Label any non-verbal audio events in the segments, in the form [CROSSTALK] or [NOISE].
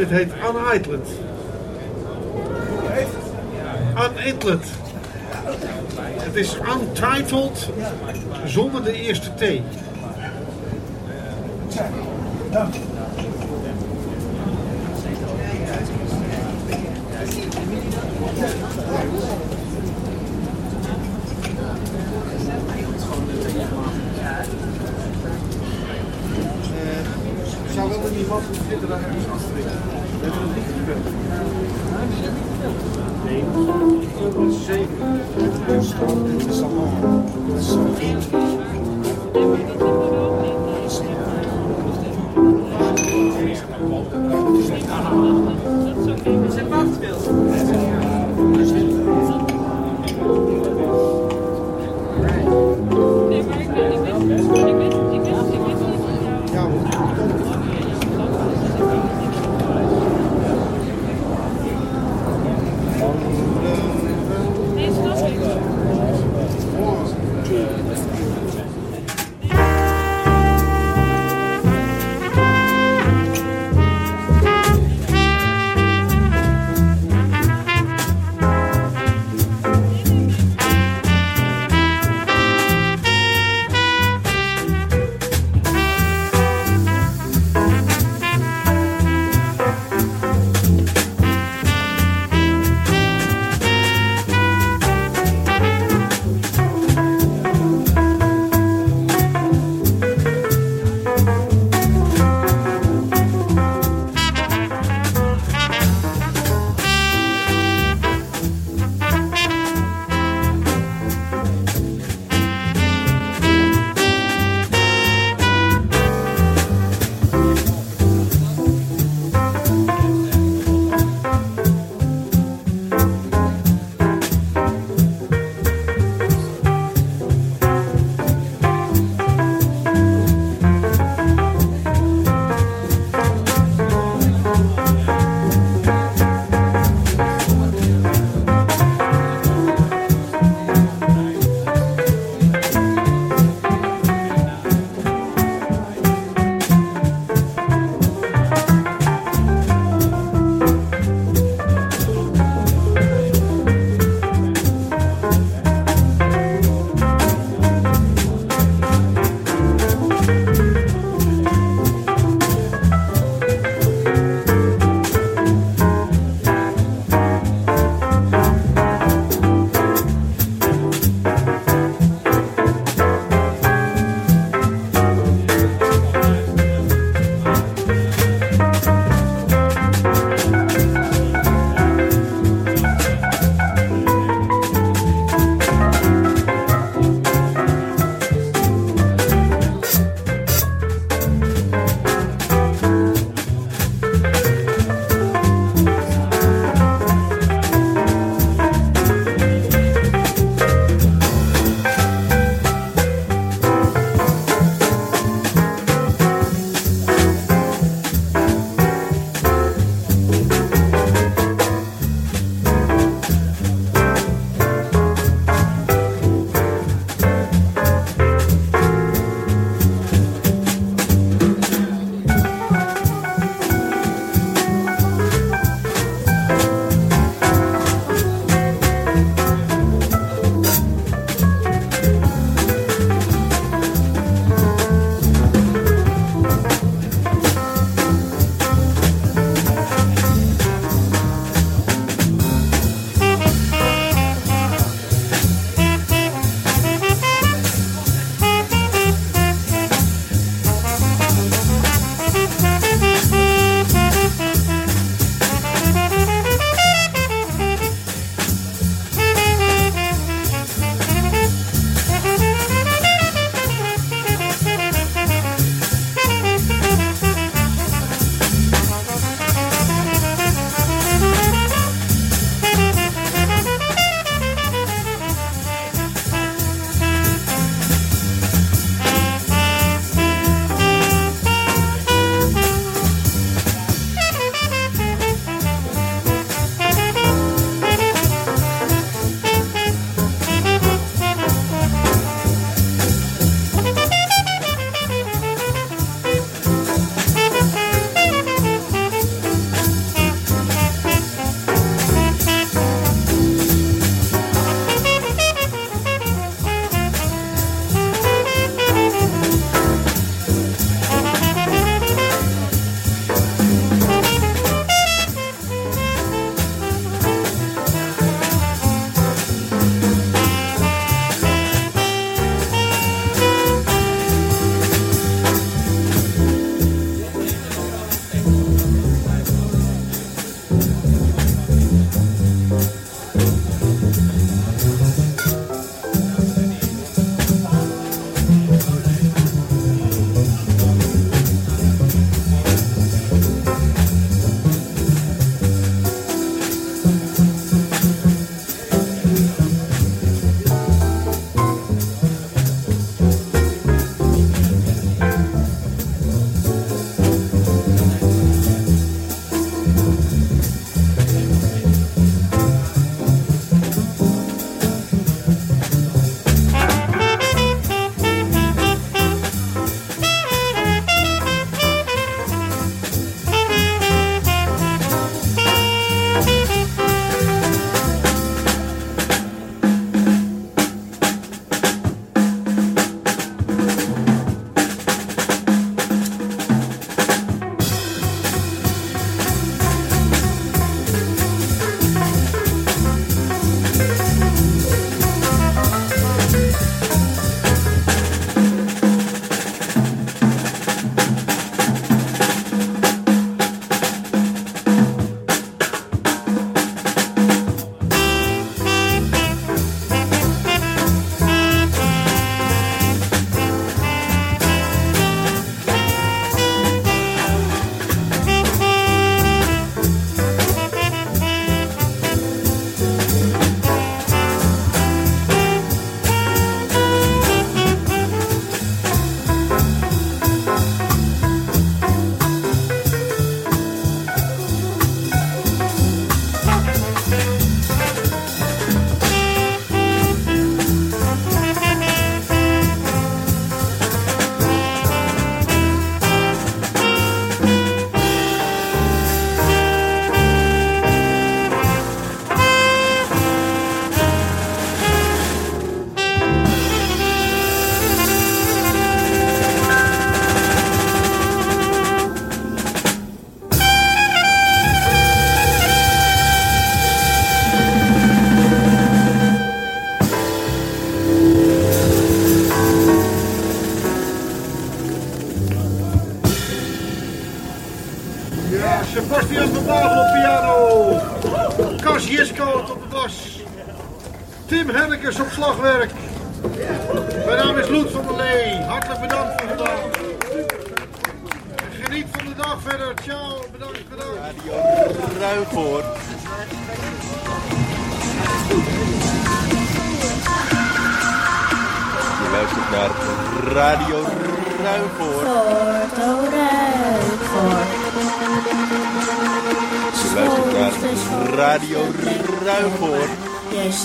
Dit heet Unidlet. Unidlet. Het is untitled zonder de eerste T. wel in iemand zitten daar ergens achterin. Met een liedje. Nee, dat is zeker. Ja,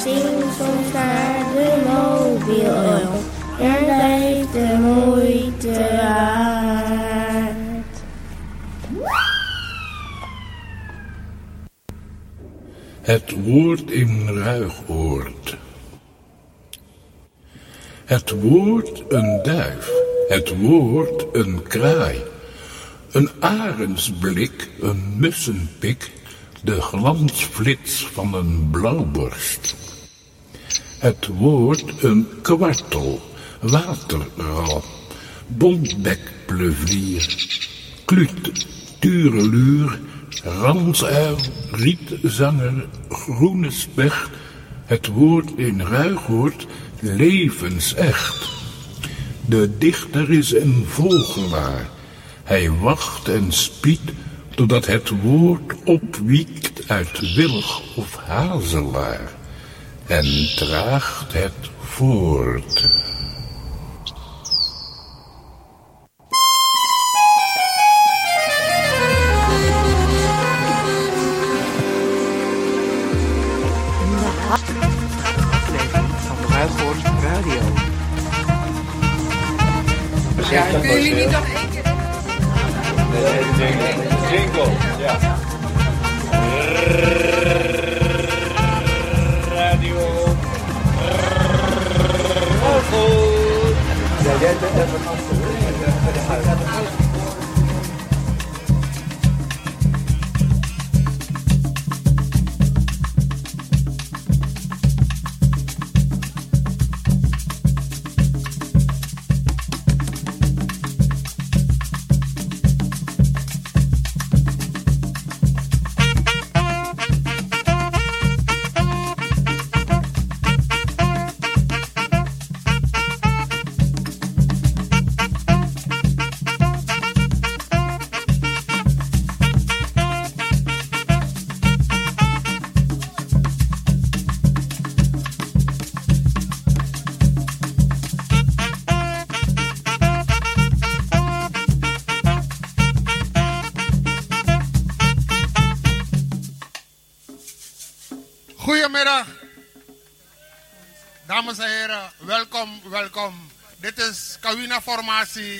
Je zingt soms naar de mobiel. Er blijft de moeite waard. Het woord in Ruigoord. Het woord een duif, het woord een kraai. Een arendsblik, een mussenpik, de glansflits van een blauwborst. Het woord een kwartel, waterral, bontbekplevier, kluut, tureluur, ransuil, rietzanger, groene specht, het woord in ruigoord levensecht. De dichter is een vogelaar, hij wacht en spiedt totdat het woord opwiekt uit wilg of hazelaar en draagt het voort. aflevering van Ruigoord Radio. Ja, kunnen jullie niet nog één keer... Jingle, ja.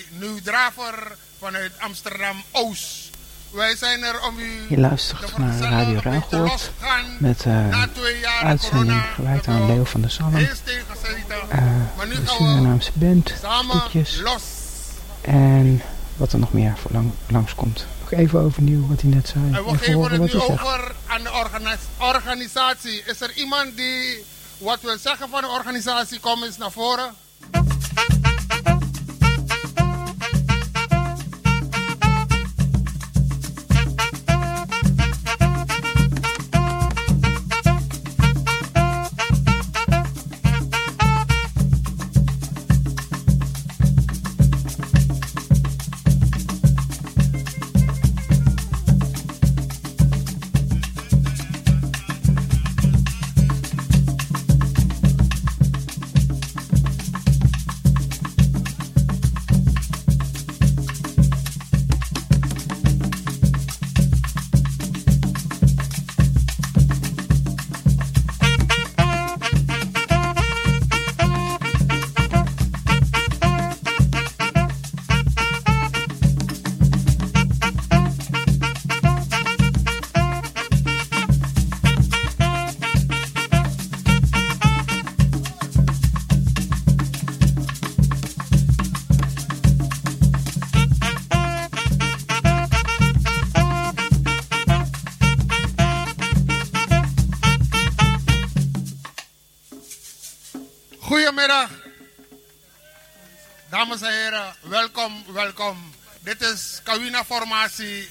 Nu vanuit Amsterdam Oost. Wij zijn er om u Je luistert te naar Radio Ruigoord met jaar uitzending gewijd aan Leo van der. Eerst tegengezeten, Eh, maar nu de gaan we Surinaamse band, samen stukjes los. en wat er nog meer voor lang, langskomt. Nog even overnieuw wat hij net zei. En we Even geven het nu over aan de organis- organisatie. Is er iemand die wat wil zeggen van de organisatie? Kom eens naar voren.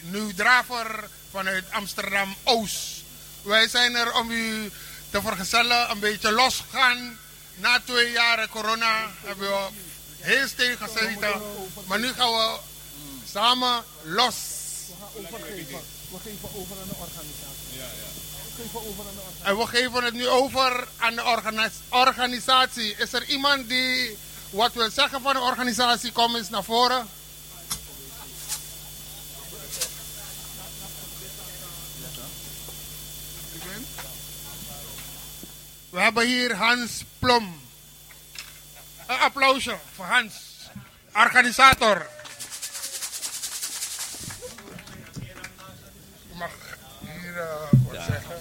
Nu draver vanuit Amsterdam Oost. Wij zijn er om u te vergezellen, een beetje losgaan. Na twee jaren corona hebben we heel stil gezeten. Maar nu gaan we samen los. En we geven het nu over aan de organis- organisatie. Is er iemand die wat wil zeggen van de organisatie? Kom eens naar voren. We hebben hier Hans Plom. Een applausje voor Hans, organisator. Je mag hier eh, wat zeggen.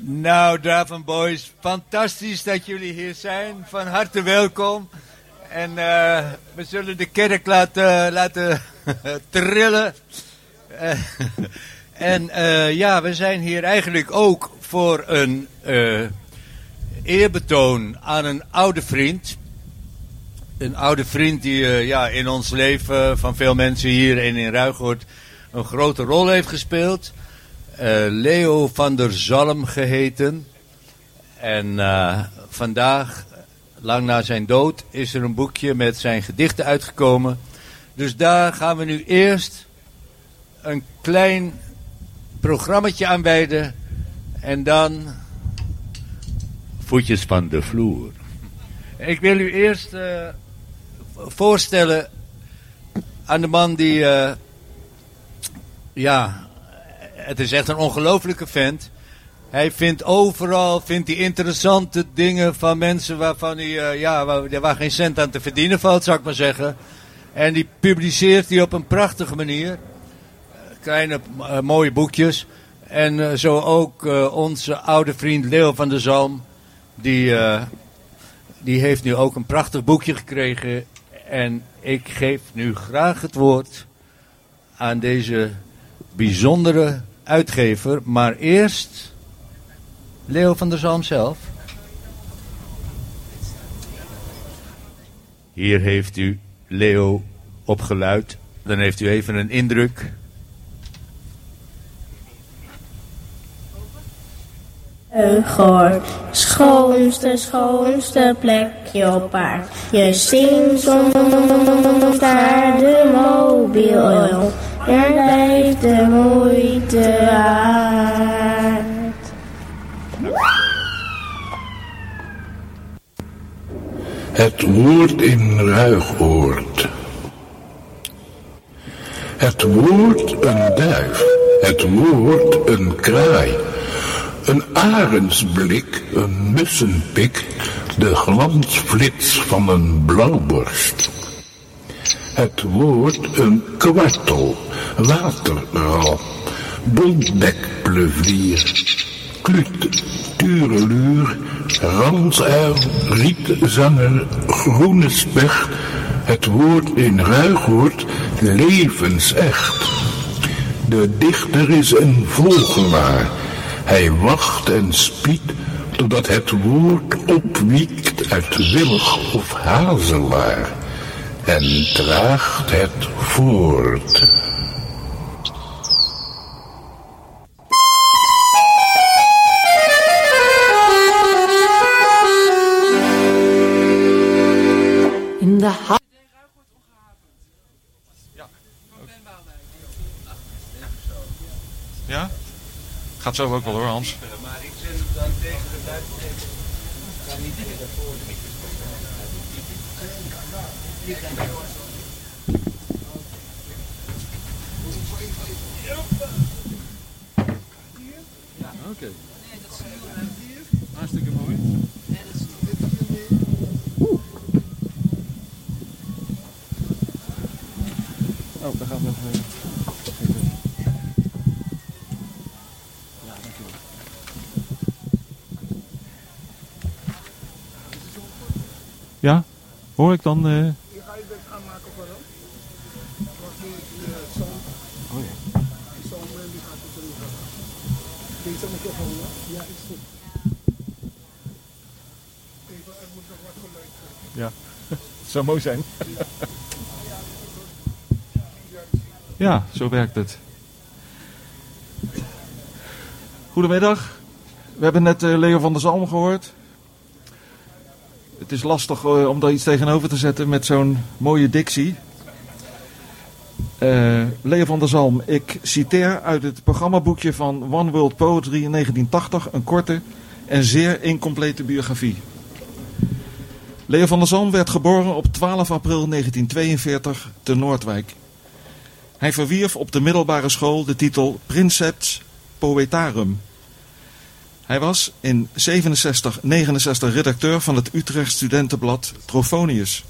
Nou, Draven Boys, fantastisch dat jullie hier zijn. Van harte welkom. En eh, we zullen de kerk laten, laten [LAUGHS] trillen. En eh, ja, we zijn hier eigenlijk ook voor een eh, eerbetoon aan een oude vriend. Een oude vriend die eh, ja, in ons leven van veel mensen hier en in Ruigoord een grote rol heeft gespeeld. Leo van der Zalm geheten. En vandaag, lang na zijn dood, is er een boekje met zijn gedichten uitgekomen. Dus daar gaan we nu eerst een klein programmaatje aan wijden. En dan voetjes van de vloer. Ik wil u eerst eh, voorstellen aan de man die, eh, ja, het is echt een ongelofelijke vent. Hij vindt overal vindt hij interessante dingen van mensen waarvan hij, eh, ja, waar, waar geen cent aan te verdienen valt, zou ik maar zeggen. En die publiceert hij op een prachtige manier. Kleine, eh, mooie boekjes. En eh, zo ook eh, onze oude vriend Leo van der Zalm. Die, die heeft nu ook een prachtig boekje gekregen. En ik geef nu graag het woord aan deze bijzondere uitgever. Maar eerst Leo van der Zalm zelf. Hier heeft u Leo opgeluid. Dan heeft u even een indruk. Goor, schoonste, schoonste plekje op aard. Je zingt soms naar de mobiel oil. Er blijft de moeite waard. Het woord in Ruigoord. Het woord een duif. Het woord een kraai. Een arendsblik, een mussenpik. De glansflits van een blauwborst. Het woord een kwartel. Waterral. Bontbekplevier. Kluut, tureluur, ransuil, rietzanger, groene specht, het woord in ruigwoord levensecht. De dichter is een vogelaar, hij wacht en spiedt totdat het woord opwiekt uit wilg of hazelaar en draagt het voort. In de Gaat zo ook wel hoor, Hans. Maar ik hem dan tegen de buitentekst. Ik ga niet meer de mooi. Oh, daar gaat nog. eh, even. Ja, dankjewel. Ja, hoor ik dan. eh, Hier ga je aanmaken voor hem. Die zoon, Oh ja. die die gaat het erin gaan. Deze moet je. Ja, is [LAUGHS] goed. Even, er moet nog wat geluid. Ja, het zou mooi zijn. Ja, zo werkt het. Goedemiddag. We hebben net eh, Leo van der Zalm gehoord. Het is lastig eh, om daar iets tegenover te zetten met zo'n mooie dictie. Eh, Leo van der Zalm, ik citeer uit het programmaboekje van One World Poetry in 1980 een korte en zeer incomplete biografie. Leo van der Zalm werd geboren op 12 april 1942 te Noordwijk. Hij verwierf op de middelbare school de titel Princeps Poetarum. Hij was in 67, 69 redacteur van het Utrecht studentenblad Trofonius.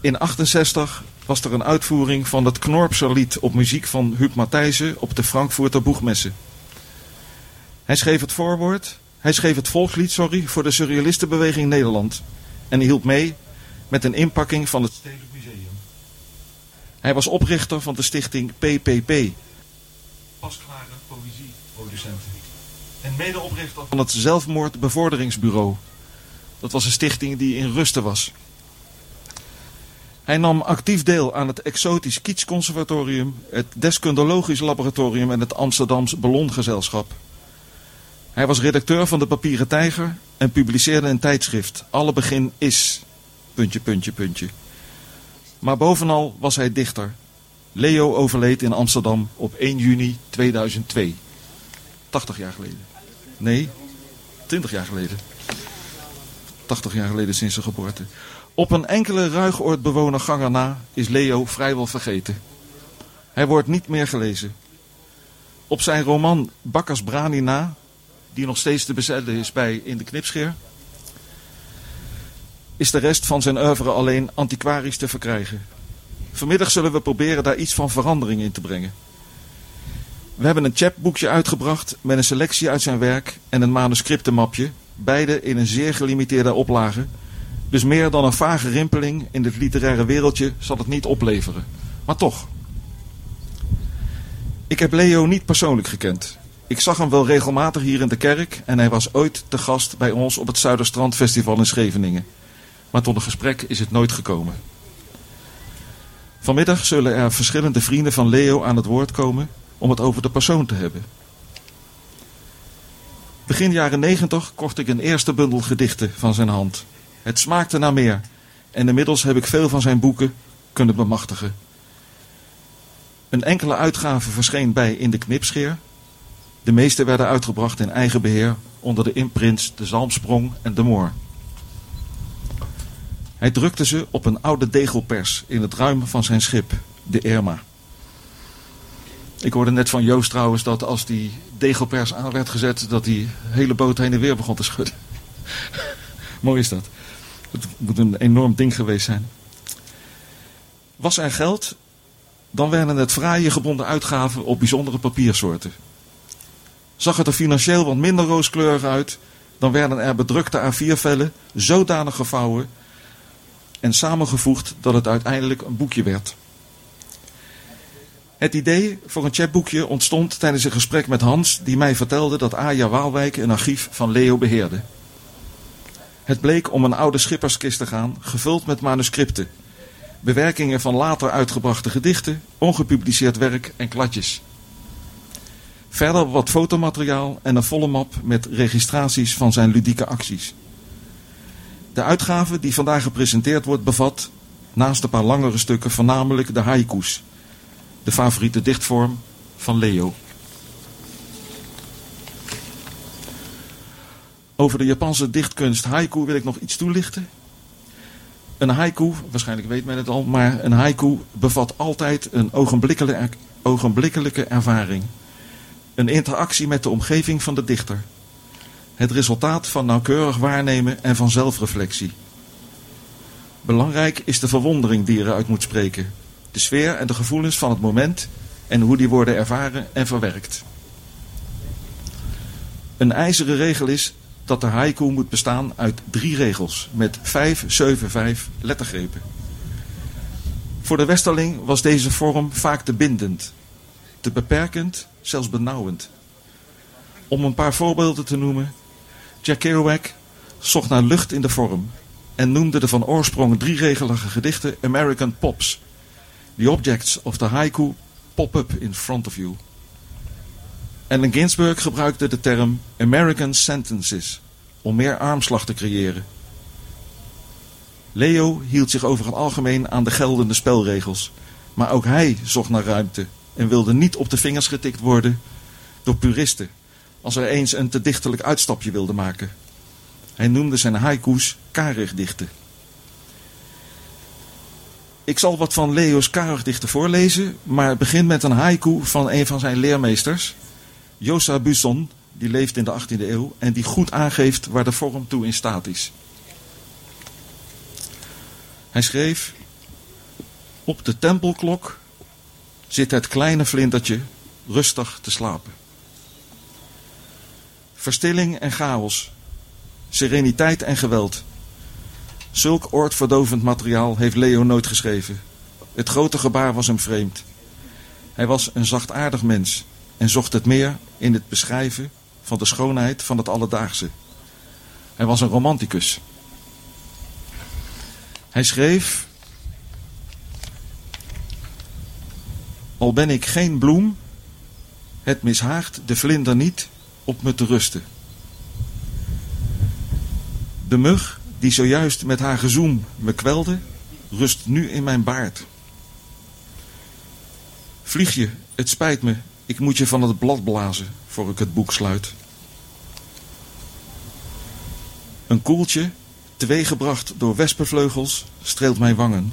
In 68 was er een uitvoering van het Knorpser lied op muziek van Huub Matthijssen op de Frankfurter Boegmessen. Hij schreef het voorwoord, hij schreef het volkslied, sorry, voor de Surrealistenbeweging Nederland en hielp mee met een inpakking van het Stedelijk Museum. Hij was oprichter van de stichting PPP, Pasklare Poëzieproducenten, en medeoprichter van het Zelfmoordbevorderingsbureau. Dat was een stichting die in rusten was. Hij nam actief deel aan het Exotisch Kietsconservatorium, het Deskundologisch Laboratorium en het Amsterdams Ballongezelschap. Hij was redacteur van de Papieren Tijger en publiceerde een tijdschrift. Alle begin is. Puntje, puntje, puntje. Maar bovenal was hij dichter. Leo overleed in Amsterdam op 1 juni 2002. 80 jaar geleden. Nee, 20 jaar geleden. 80 jaar geleden sinds zijn geboorte. Op een enkele ruigoordbewoner ganger na is Leo vrijwel vergeten. Hij wordt niet meer gelezen. Op zijn roman Bakkers Brani na, die nog steeds te bezellen is bij In de Knipscheer, is de rest van zijn oeuvre alleen antiquarisch te verkrijgen. Vanmiddag zullen we proberen daar iets van verandering in te brengen. We hebben een chapboekje uitgebracht met een selectie uit zijn werk en een manuscriptenmapje, beide in een zeer gelimiteerde oplage. Dus meer dan een vage rimpeling in het literaire wereldje zal het niet opleveren. Maar toch. Ik heb Leo niet persoonlijk gekend. Ik zag hem wel regelmatig hier in de kerk en hij was ooit te gast bij ons op het Zuiderstrand Festival in Scheveningen. Maar tot een gesprek is het nooit gekomen. Vanmiddag zullen er verschillende vrienden van Leo aan het woord komen om het over de persoon te hebben. Begin jaren negentig kocht ik een eerste bundel gedichten van zijn hand. Het smaakte naar meer en inmiddels heb ik veel van zijn boeken kunnen bemachtigen. Een enkele uitgave verscheen bij In de Knipscheer. De meeste werden uitgebracht in eigen beheer onder de imprints De Zalmsprong en De Moor. Hij drukte ze op een oude degelpers in het ruim van zijn schip, de Irma. Ik hoorde net van Joost trouwens dat als die degelpers aan werd gezet, dat die hele boot heen en weer begon te schudden. [LAUGHS] Mooi is dat. Het moet een enorm ding geweest zijn. Was er geld, dan werden het fraaie gebonden uitgaven op bijzondere papiersoorten. Zag het er financieel wat minder rooskleurig uit, dan werden er bedrukte A4-vellen zodanig gevouwen en samengevoegd dat het uiteindelijk een boekje werd. Het idee voor een chatboekje ontstond tijdens een gesprek met Hans, die mij vertelde dat Aja Waalwijk een archief van Leo beheerde. Het bleek om een oude schipperskist te gaan, gevuld met manuscripten, bewerkingen van later uitgebrachte gedichten, ongepubliceerd werk en kladjes. Verder wat fotomateriaal en een volle map met registraties van zijn ludieke acties. De uitgave die vandaag gepresenteerd wordt bevat, naast een paar langere stukken, voornamelijk de haiku's. De favoriete dichtvorm van Leo. Over de Japanse dichtkunst haiku wil ik nog iets toelichten. Een haiku, waarschijnlijk weet men het al, maar een haiku bevat altijd een ogenblikkelijke, ogenblikkelijke ervaring. Een interactie met de omgeving van de dichter. Het resultaat van nauwkeurig waarnemen en van zelfreflectie. Belangrijk is de verwondering die eruit moet spreken. De sfeer en de gevoelens van het moment en hoe die worden ervaren en verwerkt. Een ijzeren regel is dat de haiku moet bestaan uit drie regels met 5, 7, 5 lettergrepen. Voor de westerling was deze vorm vaak te bindend, te beperkend, zelfs benauwend. Om een paar voorbeelden te noemen, Jack Kerouac zocht naar lucht in de vorm en noemde de van oorsprong drieregelige gedichten American Pops. The objects of the haiku pop up in front of you. Allen Ginsberg gebruikte de term American Sentences om meer armslag te creëren. Leo hield zich over het algemeen aan de geldende spelregels, maar ook hij zocht naar ruimte en wilde niet op de vingers getikt worden door puristen als er eens een te dichterlijk uitstapje wilde maken. Hij noemde zijn haiku's karigdichten. Ik zal wat van Leo's karigdichten voorlezen, maar het begint met een haiku van een van zijn leermeesters, Josa Busson, die leeft in de 18e eeuw en die goed aangeeft waar de vorm toe in staat is. Hij schreef: Op de tempelklok zit het kleine vlindertje rustig te slapen. Verstilling en chaos, sereniteit en geweld. Zulk oortverdovend materiaal heeft Leo nooit geschreven. Het grote gebaar was hem vreemd. Hij was een zachtaardig mens en zocht het meer in het beschrijven van de schoonheid van het alledaagse. Hij was een romanticus. Hij schreef: Al ben ik geen bloem, het mishaagt de vlinder niet op me te rusten. De mug die zojuist met haar gezoem me kwelde, rust nu in mijn baard. Vlieg je, het spijt me, ik moet je van het blad blazen voor ik het boek sluit. Een koeltje, teweeggebracht door wespenvleugels, streelt mijn wangen.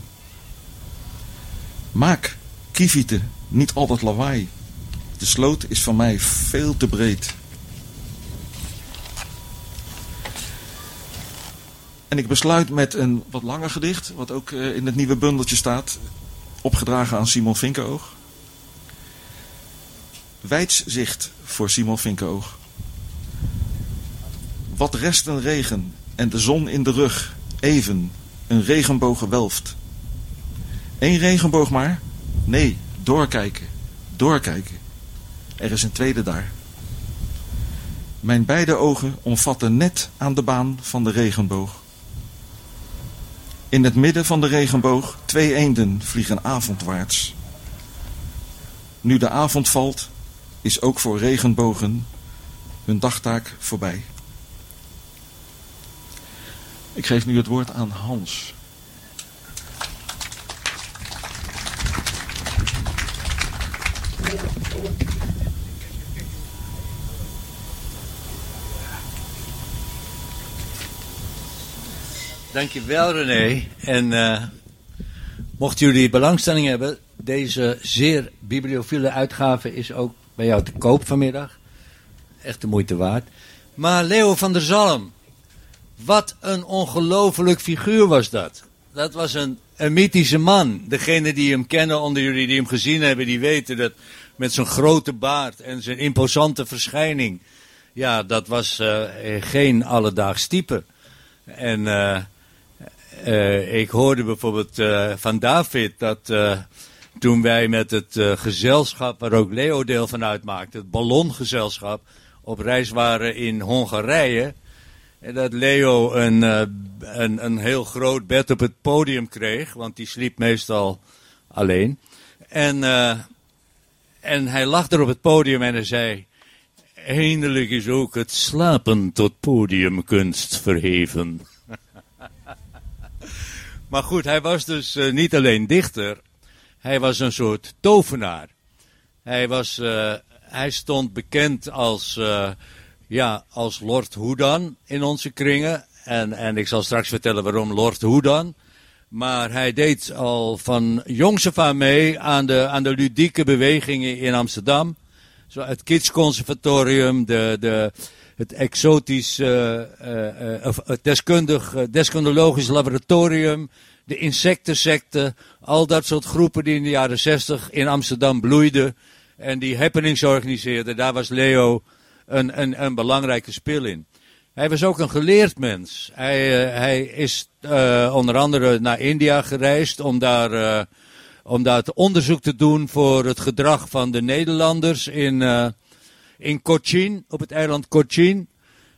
Maak, kieviete, niet al dat lawaai. De sloot is van mij veel te breed. En ik besluit met een wat langer gedicht, wat ook eh, in het nieuwe bundeltje staat, opgedragen aan Simon Vinkenoog. Wijdszicht voor Simon Vinkenoog. Wat rest een regen en de zon in de rug, even, een regenboog gewelft. Eén regenboog maar? Nee, doorkijken, doorkijken. Er is een tweede daar. Mijn beide ogen omvatten net aan de baan van de regenboog. In het midden van de regenboog twee eenden vliegen avondwaarts. Nu de avond valt, is ook voor regenbogen hun dagtaak voorbij. Ik geef nu het woord aan Hans. Dankjewel René. En uh, mochten jullie belangstelling hebben, deze zeer bibliophile uitgave is ook bij jou te koop vanmiddag. Echt de moeite waard. Maar Leo van der Zalm, wat een ongelofelijk figuur was dat. Dat was een, een mythische man. Degene die hem kennen onder jullie die hem gezien hebben, die weten dat met zijn grote baard en zijn imposante verschijning. Ja, dat was uh, geen alledaags type. En uh, uh, ik hoorde bijvoorbeeld uh, van David dat uh, toen wij met het gezelschap waar ook Leo deel van uitmaakte, het ballongezelschap, op reis waren in Hongarije. En dat Leo een, een, een heel groot bed op het podium kreeg, want die sliep meestal alleen. En, en hij lag er op het podium en hij zei, eindelijk is ook het slapen tot podiumkunst verheven. Maar goed, hij was dus uh, niet alleen dichter, hij was een soort tovenaar. Hij, was, uh, hij stond bekend als, uh, ja, als Lord Hoedan in onze kringen. En, en ik zal straks vertellen waarom Lord Hoedan. Maar hij deed al van jongs af aan mee aan de, aan de ludieke bewegingen in Amsterdam. Zo het Kids Conservatorium, de, de, het exotisch, uh, uh, of het deskundig, deskundelogisch laboratorium, de insectensecte, al dat soort groepen die in de jaren zestig in Amsterdam bloeiden en die happenings organiseerden. Daar was Leo een, een, een belangrijke spil in. Hij was ook een geleerd mens. Hij, hij is onder andere naar India gereisd om daar, om daar het onderzoek te doen voor het gedrag van de Nederlanders in, in Cochin, op het eiland Cochin.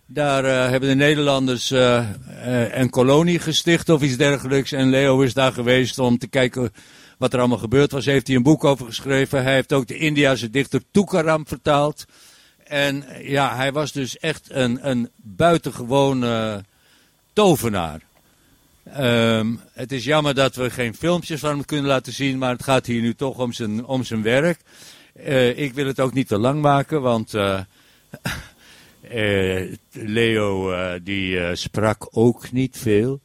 Daar uh, hebben de Nederlanders uh, uh, een kolonie gesticht of iets dergelijks. En Leo is daar geweest om te kijken wat er allemaal gebeurd was. Heeft hij een boek over geschreven. Hij heeft ook de Indiase dichter Tukaram vertaald. En eh, ja, hij was dus echt een, een buitengewone tovenaar. Ehm, het is jammer dat we geen filmpjes van hem kunnen laten zien, maar het gaat hier nu toch om zijn, om zijn werk. Eh, ik wil het ook niet te lang maken, want eh, [LAUGHS] eh, Leo die sprak ook niet veel.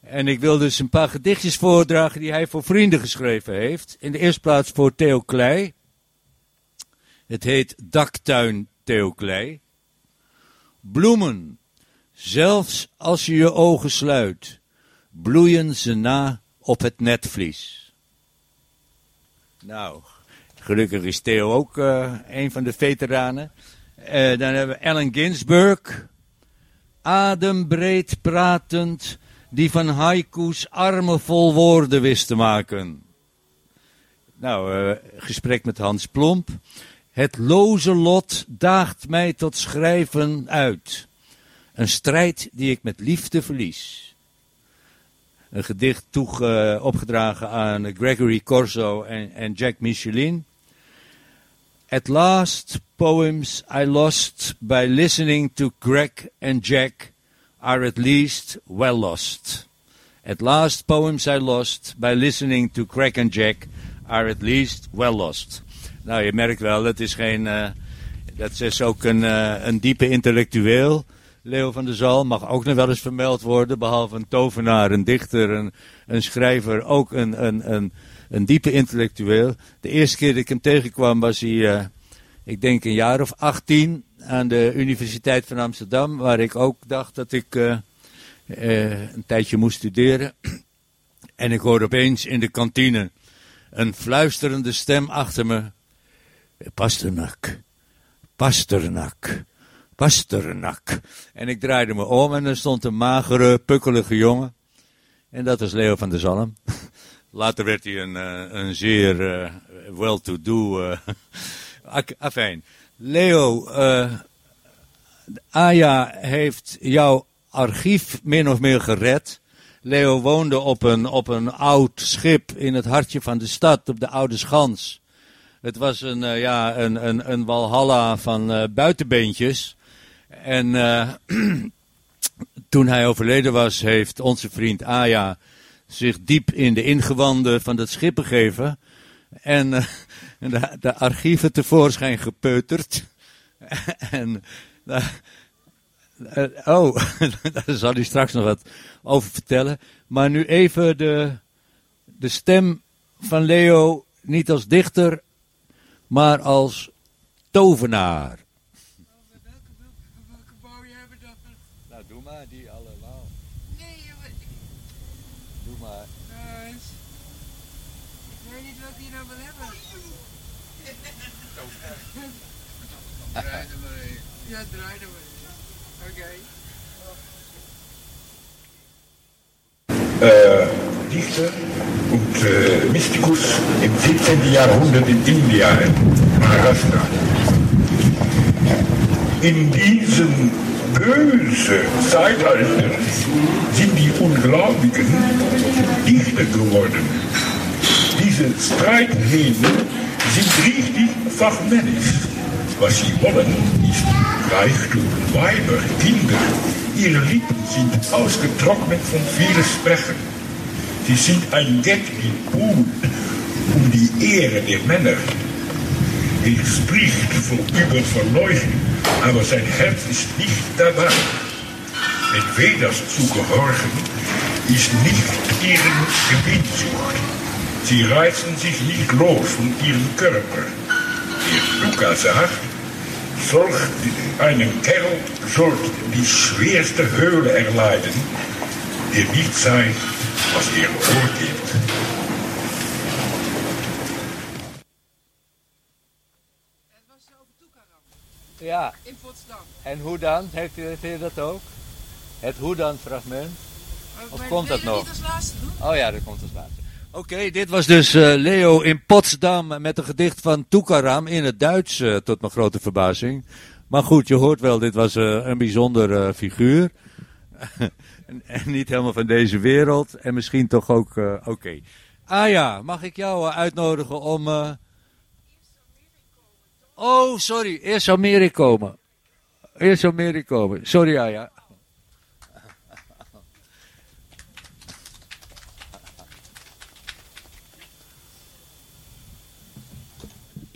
En ik wil dus een paar gedichtjes voordragen die hij voor vrienden geschreven heeft. In de eerste plaats voor Theo Klei. Het heet Daktuin Theo Klei. Bloemen, zelfs als je je ogen sluit, bloeien ze na op het netvlies. Nou, gelukkig is Theo ook eh, een van de veteranen. Eh, dan hebben we Allen Ginsberg. Adembreed pratend, die van haiku's armen vol woorden wist te maken. Nou, eh, gesprek met Hans Plomp. Het loze lot daagt mij tot schrijven uit. Een strijd die ik met liefde verlies. Een gedicht toege, opgedragen aan Gregory Corso en, en Jack Michelin. At last, poems I lost by listening to Greg and Jack are at least well lost. At last, poems I lost by listening to Greg and Jack are at least well lost. Nou, je merkt wel, het is geen. Uh, dat is ook een, uh, een diepe intellectueel. Leo van der Zal mag ook nog wel eens vermeld worden, behalve een tovenaar, een dichter, een, een schrijver, ook een, een, een, een diepe intellectueel. De eerste keer dat ik hem tegenkwam was hij, uh, ik denk een jaar of 18, aan de Universiteit van Amsterdam, waar ik ook dacht dat ik uh, een tijdje moest studeren. [CLEARS THROAT] En ik hoorde opeens in de kantine een fluisterende stem achter me. Pasternak, Pasternak. Pasternak. En ik draaide me om en er stond een magere, pukkelige jongen. En dat was Leo van der Zalm. [LAUGHS] Later werd hij een, uh, een zeer uh, well-to-do. [LAUGHS] Uh, afijn. Leo, Aya heeft jouw archief min of meer gered. Leo woonde op een, op een oud schip in het hartje van de stad, op de Oude Schans. Het was een, ja, een, een, een walhalla van buitenbeentjes. En uh, [CLEARS THROAT] toen hij overleden was, heeft onze vriend Aya zich diep in de ingewanden van dat schip begeven. En uh, de, de, archieven tevoorschijn gepeuterd. [LAUGHS] en uh, oh, [LAUGHS] daar zal hij straks nog wat over vertellen. Maar nu even de, de stem van Leo, niet als dichter, maar als tovenaar. Äh, Dichter und äh, Mystikus im 17. Jahrhundert in India, in Maharashtra. In diesem böse Zeitalter sind die Ungläubigen Dichter geworden. Diese Streithähne sind richtig fachmännisch. Was sie wollen, ist Reichtum, Weiber, Kinder. Ihre Lippen sind ausgetrocknet von vielem Sprechen. Sie sind ein Get-Pool um die Ehre der Männer. Er spricht vorüber Verleuchten, aber sein Herz ist nicht dabei. Vedas zu gehorchen ist nicht ihren Gewinnsucht. Sie reißen sich nicht los von ihrem Körper. Der Luca sagt, solch einem Kerl sollte die schwerste Höhle erleiden, der nicht sei, was er oordeelt. Ja. In Potsdam. En hoe dan? Heeft u, heeft u dat ook? Het hoe dan fragment? Of maar komt dat nog? niet als laatste doen? Oh ja, dat komt als laatste. Oké, dit was dus uh, Leo in Potsdam met een gedicht van Tukaram in het Duits, uh, tot mijn grote verbazing. Maar goed, je hoort wel, dit was uh, een bijzonder figuur. [LAUGHS] en, en, niet helemaal van deze wereld. En misschien toch ook oké. Okay. Ah ja, mag ik jou uitnodigen om... Oh, sorry. Eerst zou Merik komen. Eerst zou Merik komen. Sorry, ja,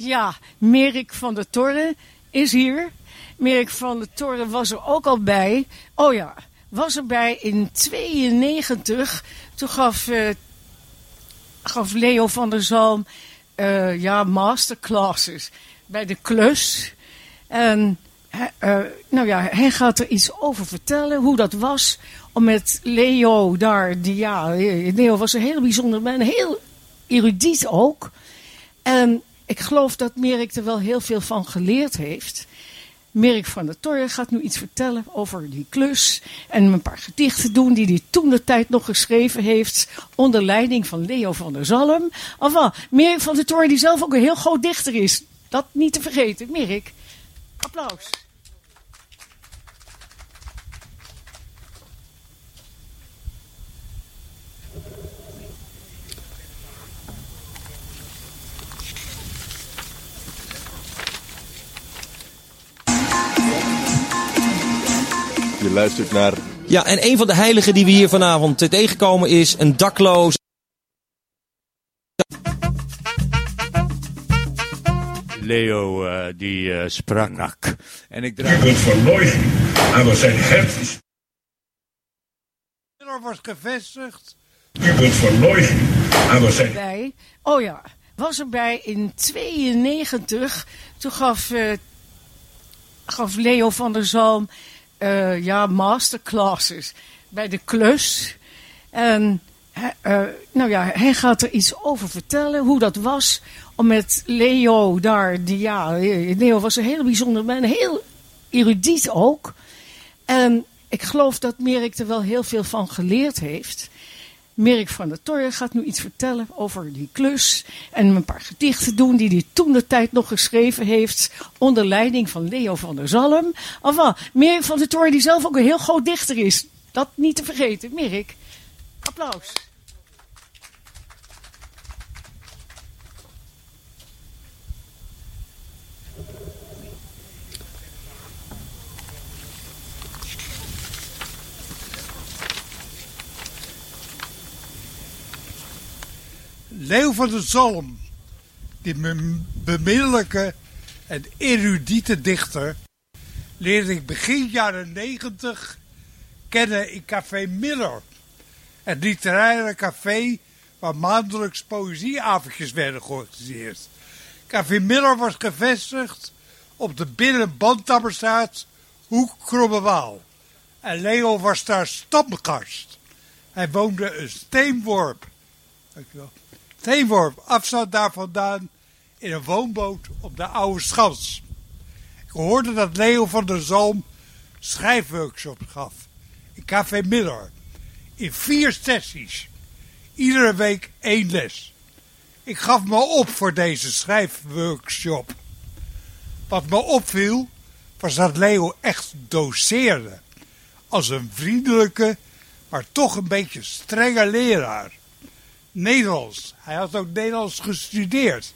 ja. Merik van der Torre is hier. Merik van der Torre was er ook al bij. Oh ja, was erbij in 92. Toen gaf, eh, gaf Leo van der Zalm eh, ja, masterclasses bij de klus. En eh, nou ja, hij gaat er iets over vertellen, hoe dat was om met Leo daar, die, ja, Leo was een heel bijzonder man, heel erudiet ook. En ik geloof dat Merik er wel heel veel van geleerd heeft. Merik van der Torre gaat nu iets vertellen over die klus. En een paar gedichten doen die hij toen de tijd nog geschreven heeft. Onder leiding van Leo van der Zalm. Enfin, Merik van der Torre die zelf ook een heel groot dichter is. Dat niet te vergeten. Merik, applaus. Je luistert naar Ja, en een van de heiligen die we hier vanavond tegenkomen is een dakloos. Leo, eh, die eh, sprak. En ik U draai... wird verleugnen, aber sein Herz ist. Miller was gevestigd. U verleugnen, aber sein bij. Oh ja, was erbij in 92. Toen gaf, eh, gaf Leo van der Zalm eh, ja, masterclasses bij de klus. En eh, nou ja, hij gaat er iets over vertellen, hoe dat was om met Leo daar, die, ja, Leo was een heel bijzonder man, heel erudiet ook. En ik geloof dat Merik er wel heel veel van geleerd heeft. Merik van der Torre gaat nu iets vertellen over die klus. En een paar gedichten doen die hij toen de tijd nog geschreven heeft. Onder leiding van Leo van der Zalm. Enfin, Merik van der Torre die zelf ook een heel groot dichter is. Dat niet te vergeten. Merik, applaus. Leo van der Zalm, die bemiddelijke en erudite dichter, leerde ik begin jaren negentig kennen in Café Miller. Het literaire café waar maandelijks poëzieavondjes werden georganiseerd. Café Miller was gevestigd op de binnenbandtabberstraat Hoek Krommewaal. En Leo was daar stamgast. Hij woonde een steenworp. Dankjewel. Steenworp, afstand daar vandaan in een woonboot op de Oude Schans. Ik hoorde dat Leo van der Zalm schrijfworkshops gaf. In Café Miller. In vier sessies. Iedere week één les. Ik gaf me op voor deze schrijfworkshop. Wat me opviel, was dat Leo echt doseerde. Als een vriendelijke, maar toch een beetje strenge leraar. Nederlands. Hij had ook Nederlands gestudeerd.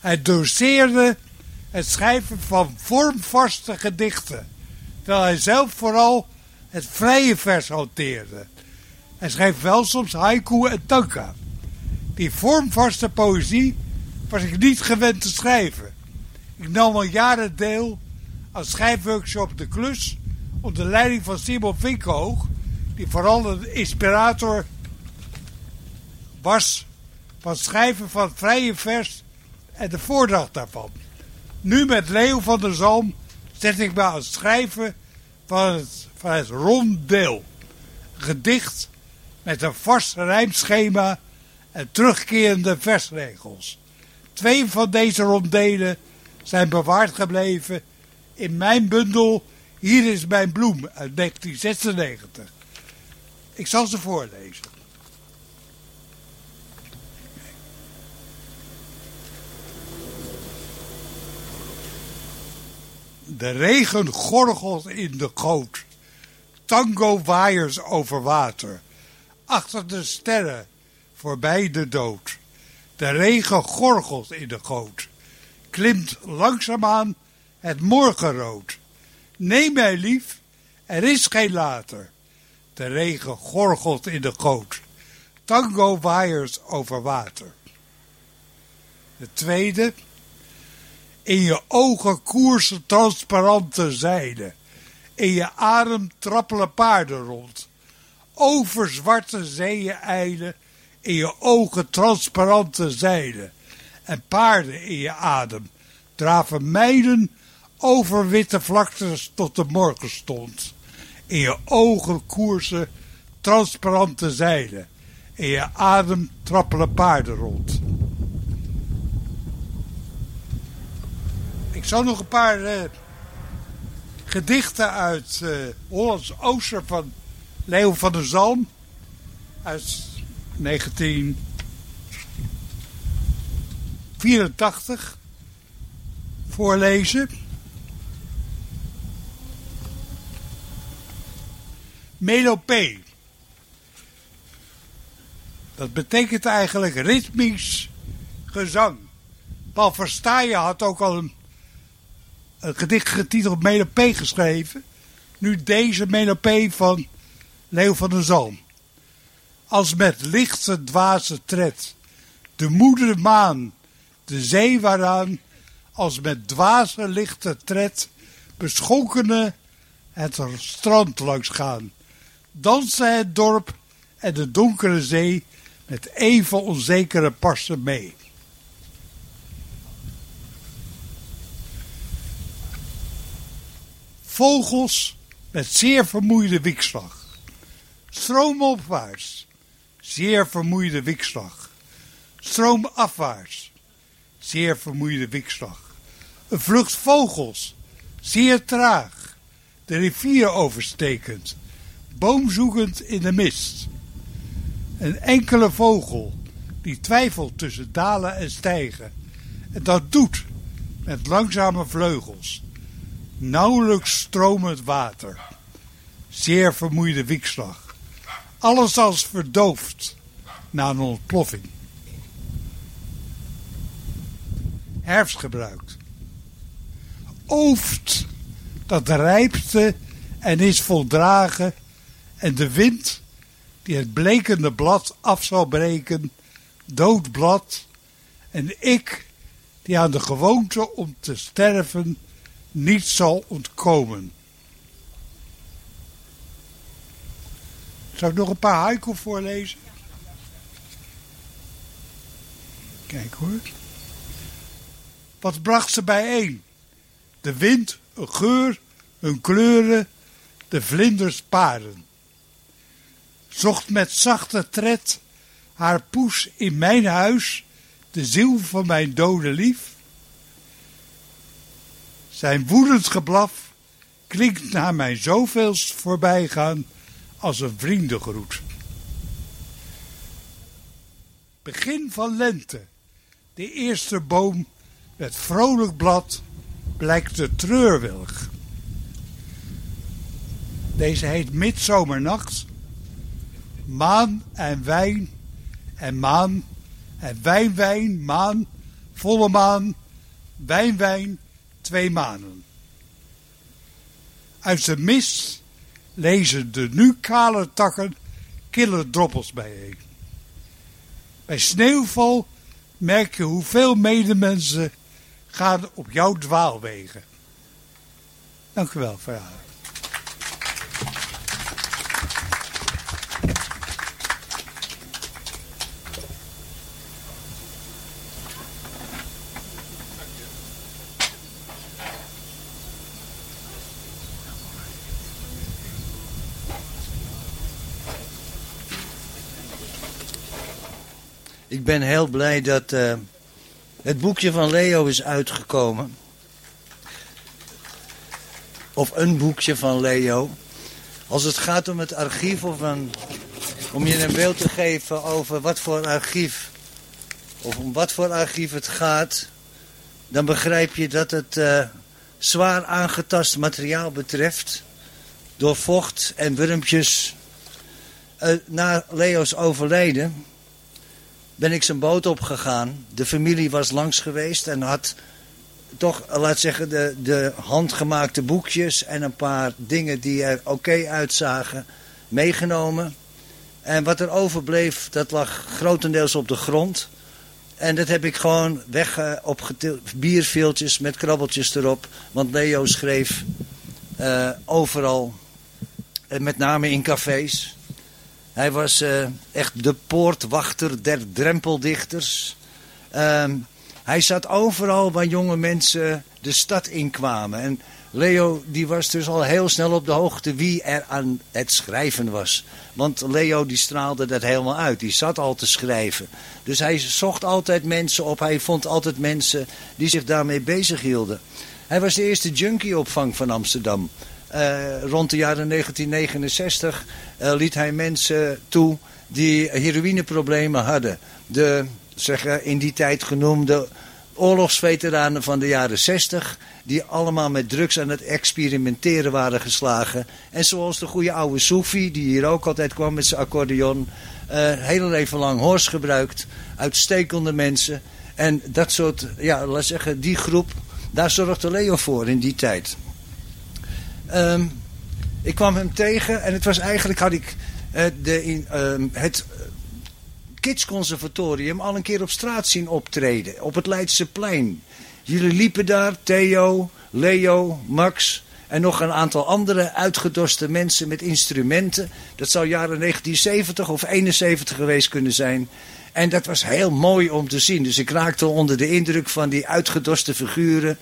Hij doseerde het schrijven van vormvaste gedichten. Terwijl hij zelf vooral het vrije vers hanteerde. Hij schreef wel soms haiku en tanka. Die vormvaste poëzie was ik niet gewend te schrijven. Ik nam al jaren deel aan schrijfworkshop De Klus onder leiding van Simon Vinkenhoog, die vooral een inspirator was van schrijven van vrije vers en de voordracht daarvan. Nu met Leo van der Zalm zet ik me aan het schrijven van het, van. Een gedicht met een vast rijmschema en terugkerende versregels. Twee van deze ronddelen zijn bewaard gebleven in mijn bundel Hier is mijn bloem uit 1996. Ik zal ze voorlezen. De regen gorgelt in de goot. Tango waaiers over water. Achter de sterren, voorbij de dood. De regen gorgelt in de goot. klimt langzaamaan het morgenrood. Neem mij lief, er is geen later. De regen gorgelt in de goot. Tango waaiers over water. De tweede. In je ogen koersen transparante zijde. In je adem trappelen paarden rond. Over zwarte zeeën eilen. In je ogen transparante zijde. En paarden in je adem draven mijlen over witte vlaktes tot de morgenstond. In je ogen koersen transparante zeilen. In je adem trappelen paarden rond. Ik zou nog een paar eh, gedichten uit eh, Hollands Ooster van Leo van der Zalm. Uit 1984 voorlezen. Melopee. Dat betekent eigenlijk ritmisch gezang. Paul Verstaaien had ook al een, een gedicht getiteld Melopee geschreven. Nu deze Melopee van Leo van der Zalm. Als met lichte dwaze tred de moeder maan de zee waaraan als met dwaze lichte tred beschonkene het strand langs gaan. Dansen het dorp en de donkere zee met even onzekere passen mee. Vogels met zeer vermoeide wikslag. Stroomopwaarts, zeer vermoeide wikslag. Stroomafwaarts, zeer vermoeide wikslag. Een vlucht vogels, zeer traag, de rivier overstekend, boomzoekend in de mist. Een enkele vogel die twijfelt tussen dalen en stijgen. En dat doet met langzame vleugels. Nauwelijks stromend water. Zeer vermoeide wikslag. Alles als verdoofd na een ontploffing. Herfstgebruikt. Ooft dat rijpte en is voldragen en de wind die het blekende blad af zal breken, dood blad, en ik die aan de gewoonte om te sterven niet zal ontkomen. Zou ik nog een paar haiku voorlezen? Kijk hoor. Wat bracht ze bijeen? De wind, een geur, hun kleuren, de vlinders paren. Zocht met zachte tred haar poes in mijn huis, de ziel van mijn dode lief. Zijn woedend geblaf klinkt naar mijn zoveels voorbijgaan als een vriendengroet. Begin van lente, de eerste boom met vrolijk blad blijkt de treurwilg. Deze heet Midzomernacht. Maan en wijn en maan en wijn, wijn, maan, volle maan, wijn, wijn, twee manen. Uit de mist lezen de nu kale takken kille droppels bijeen. Bij sneeuwval merk je hoeveel medemensen gaan op jouw dwaalwegen. Dank u wel, verhaal. Ik ben heel blij dat uh, het boekje van Leo is uitgekomen. Of een boekje van Leo. Als het gaat om het archief of om je een beeld te geven over wat voor archief of om wat voor archief het gaat, dan begrijp je dat het uh, zwaar aangetast materiaal betreft. Door vocht en wurmpjes. Uh, na Leo's overlijden ben ik zijn boot opgegaan. De familie was langs geweest en had toch, eh, laat zeggen, de, de handgemaakte boekjes en een paar dingen die er oké uitzagen meegenomen. En wat er overbleef, dat lag grotendeels op de grond. En dat heb ik gewoon weg eh, opgetild. Bierveeltjes met krabbeltjes erop. Want Leo schreef eh, overal. En met name in cafés. Hij was eh, echt de poortwachter der drempeldichters. Ehm, hij zat overal waar jonge mensen de stad inkwamen. En Leo die was dus al heel snel op de hoogte wie er aan het schrijven was. Want Leo die straalde dat helemaal uit. Die zat al te schrijven. Dus hij zocht altijd mensen op. Hij vond altijd mensen die zich daarmee bezighielden. Hij was de eerste junkieopvang van Amsterdam. Eh, rond de jaren 1969 eh, liet hij mensen toe die heroïneproblemen hadden. De zeg, in die tijd genoemde oorlogsveteranen van de jaren 60 die allemaal met drugs aan het experimenteren waren geslagen. En zoals de goede oude Soefi, die hier ook altijd kwam met zijn accordeon, uh, heel leven lang hors gebruikt. Uitstekende mensen. En dat soort, ja, laat zeggen, die groep, daar zorgde Leo voor in die tijd. Um, ik kwam hem tegen en het was eigenlijk, had ik uh, de, in, um, het Kids Conservatorium al een keer op straat zien optreden. Op het Leidseplein. Jullie liepen daar, Theo, Leo, Max en nog een aantal andere uitgedoste mensen met instrumenten. Dat zou jaren 1970 of 71 geweest kunnen zijn. En dat was heel mooi om te zien. Dus ik raakte onder de indruk van die uitgedoste figuren.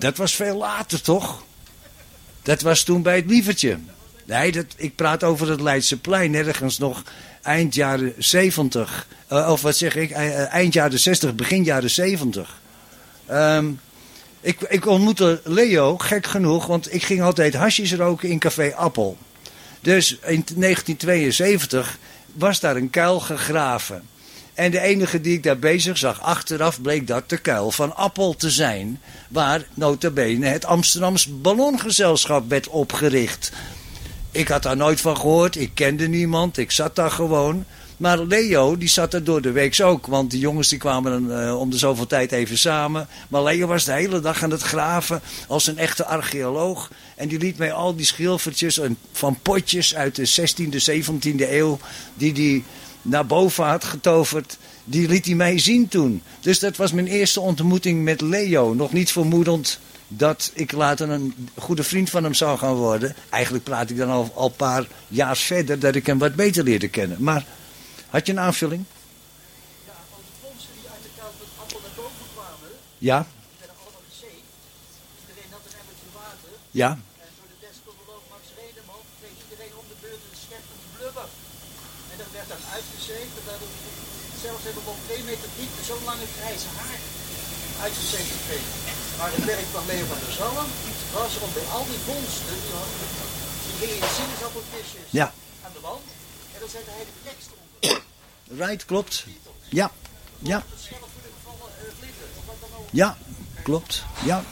Dat was veel later, toch? Dat was toen bij het lievertje. Nee, dat, ik praat over het Leidseplein. Ergens nog eind jaren 70. Uh, of wat zeg ik? Uh, eind jaren 60, begin jaren 70. Um, ik, ik ontmoette Leo, gek genoeg, want ik ging altijd hasjes roken in Café Appel. Dus in 1972 was daar een kuil gegraven. En de enige die ik daar bezig zag, achteraf bleek dat de kuil van Appel te zijn. Waar notabene het Amsterdams Ballongezelschap werd opgericht. Ik had daar nooit van gehoord, ik kende niemand, ik zat daar gewoon. Maar Leo, die zat er door de week ook. Want de jongens die kwamen dan, uh, om de zoveel tijd even samen. Maar Leo was de hele dag aan het graven als een echte archeoloog. En die liet mij al die schilfertjes van potjes uit de 16e, 17e eeuw... die die naar boven had getoverd, die liet hij mij zien toen. Dus dat was mijn eerste ontmoeting met Leo. Nog niet vermoedend dat ik later een goede vriend van hem zou gaan worden. Eigenlijk praat ik dan al, al een paar jaar verder dat ik hem wat beter leerde kennen. Maar had je een aanvulling? Ja, want de fondsen die uit de kuil van appel naar boven kwamen, ja. die werden allemaal gezeefd. Iedereen had een emmertje water. Ja. En door de descoloog Max Redeman kreeg iedereen om de beurt een schep en een blubber. En dat werd dan uitgezeefd. En dat zelfs hebben op twee meter diepte zo'n lange grijze haar uitgezeefd gekregen. Maar het werk van Leo van der Zalm was om bij al die vondsten, die, gingen in sinaasappelkistjes Ja. aan de wand. En dan zette hij de tekst onder. Right, klopt. Ja, ja. Ja, klopt. Ja.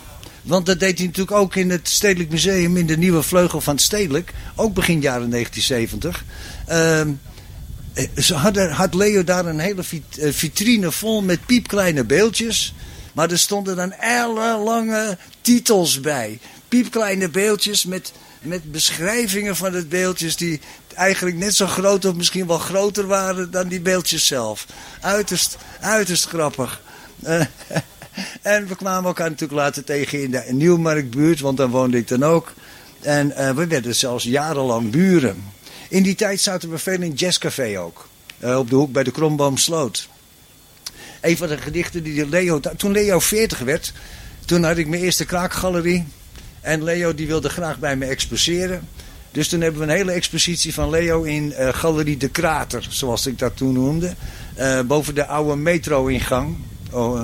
Want dat deed hij natuurlijk ook in het Stedelijk Museum, in de nieuwe vleugel van het Stedelijk. Ook begin jaren 1970. Ehm, eh, ze hadden, had Leo daar een hele eh, vitrine vol met piepkleine beeldjes. Maar er stonden dan ellenlange titels bij. Piepkleine beeldjes met, met beschrijvingen van het beeldjes die eigenlijk net zo groot of misschien wel groter waren dan die beeldjes zelf. Uiterst, uiterst grappig. Eh, [LAUGHS] en we kwamen elkaar natuurlijk later tegen in de Nieuwmarktbuurt, want daar woonde ik dan ook. En eh, we werden zelfs jarenlang buren. In die tijd zaten we veel in jazzcafé ook. Eh, op de hoek bij de Kromboomsloot. Een van de gedichten die Leo... Toen Leo 40 werd, toen had ik mijn eerste kraakgalerie. En Leo die wilde graag bij me exposeren. Dus toen hebben we een hele expositie van Leo in eh, Galerie de Krater, zoals ik dat toen noemde. Eh, boven de oude metro-ingang oh,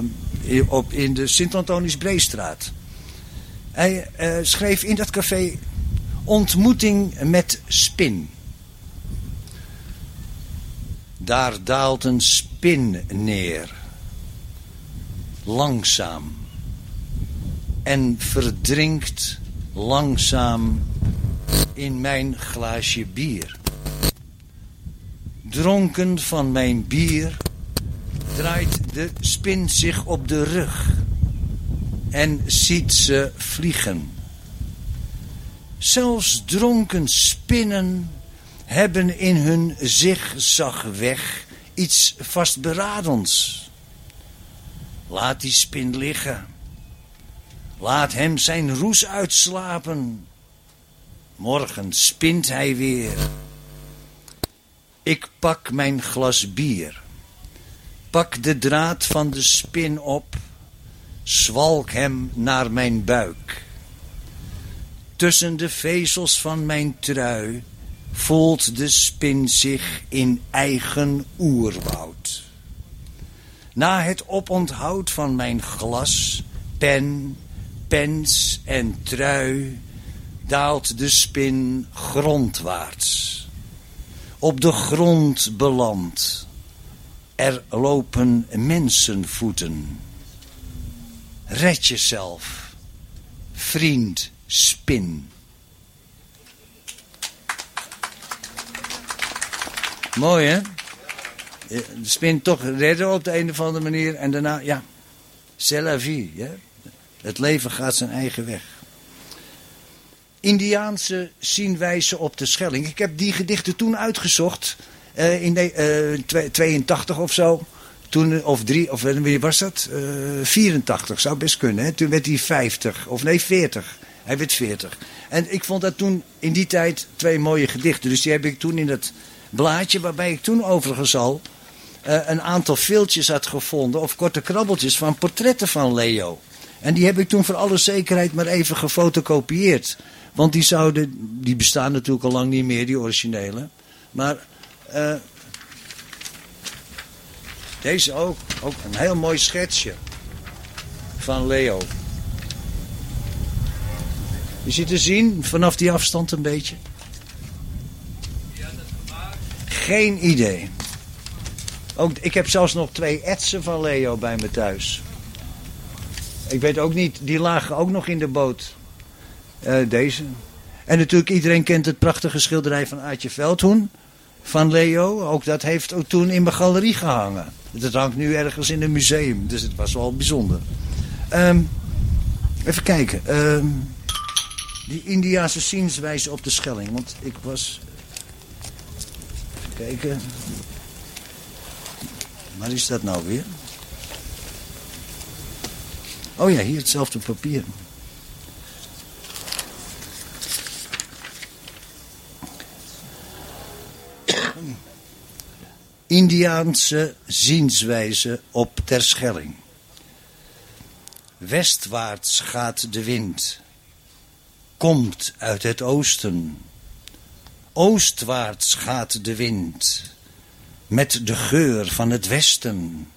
op, in de Sint-Antonius Breestraat. Hij schreef in dat café Ontmoeting met Spin. Daar daalt een spin neer. Langzaam. En verdrinkt langzaam in mijn glaasje bier. Dronken van mijn bier draait de spin zich op de rug en ziet ze vliegen. Zelfs dronken spinnen hebben in hun zigzagweg iets vastberadends. Laat die spin liggen. Laat hem zijn roes uitslapen. Morgen spint hij weer. Ik pak mijn glas bier. Pak de draad van de spin op. Zwalk hem naar mijn buik. Tussen de vezels van mijn trui voelt de spin zich in eigen oerwoud. Na het oponthoud van mijn glas, pen, pens en trui daalt de spin grondwaarts. Op de grond beland. Er lopen mensenvoeten. Red jezelf, vriend spin. Mooi hè? De spin toch redden op de een of andere manier en daarna, ja, c'est la vie. Ja? Het leven gaat zijn eigen weg. Indiaanse zienwijze op de Schelling. Ik heb die gedichten toen uitgezocht. eh, in de, eh, 82 of zo. Toen, of drie, of wie was dat? Eh 84, zou best kunnen. Hè? Toen werd hij 50, of nee 40. Hij werd 40. En ik vond dat toen in die tijd twee mooie gedichten. Dus die heb ik toen in dat blaadje, waarbij ik toen overigens al eh, een aantal filtjes had gevonden. Of korte krabbeltjes van portretten van Leo. En die heb ik toen voor alle zekerheid maar even gefotocopieerd. Want die zouden, die bestaan natuurlijk al lang niet meer, die originele. Maar eh, deze ook, ook een heel mooi schetsje van Leo. Je te zien vanaf die afstand een beetje? Geen idee. Ook, ik heb zelfs nog twee etsen van Leo bij me thuis. Ik weet ook niet, die lagen ook nog in de boot. Eh, deze. En natuurlijk, iedereen kent het prachtige schilderij van Aartje Veldhoen. Van Leo. Ook dat heeft ook toen in mijn galerie gehangen. Dat hangt nu ergens in een museum. Dus het was wel bijzonder. Ehm, even kijken. Ehm, die Indiaanse zienswijze op de Schelling. Want ik was... Kijken. Waar is dat nou weer? Oh ja, hier hetzelfde papier. Indiaanse zienswijze op Terschelling. Westwaarts gaat de wind, komt uit het oosten. Oostwaarts gaat de wind, met de geur van het westen.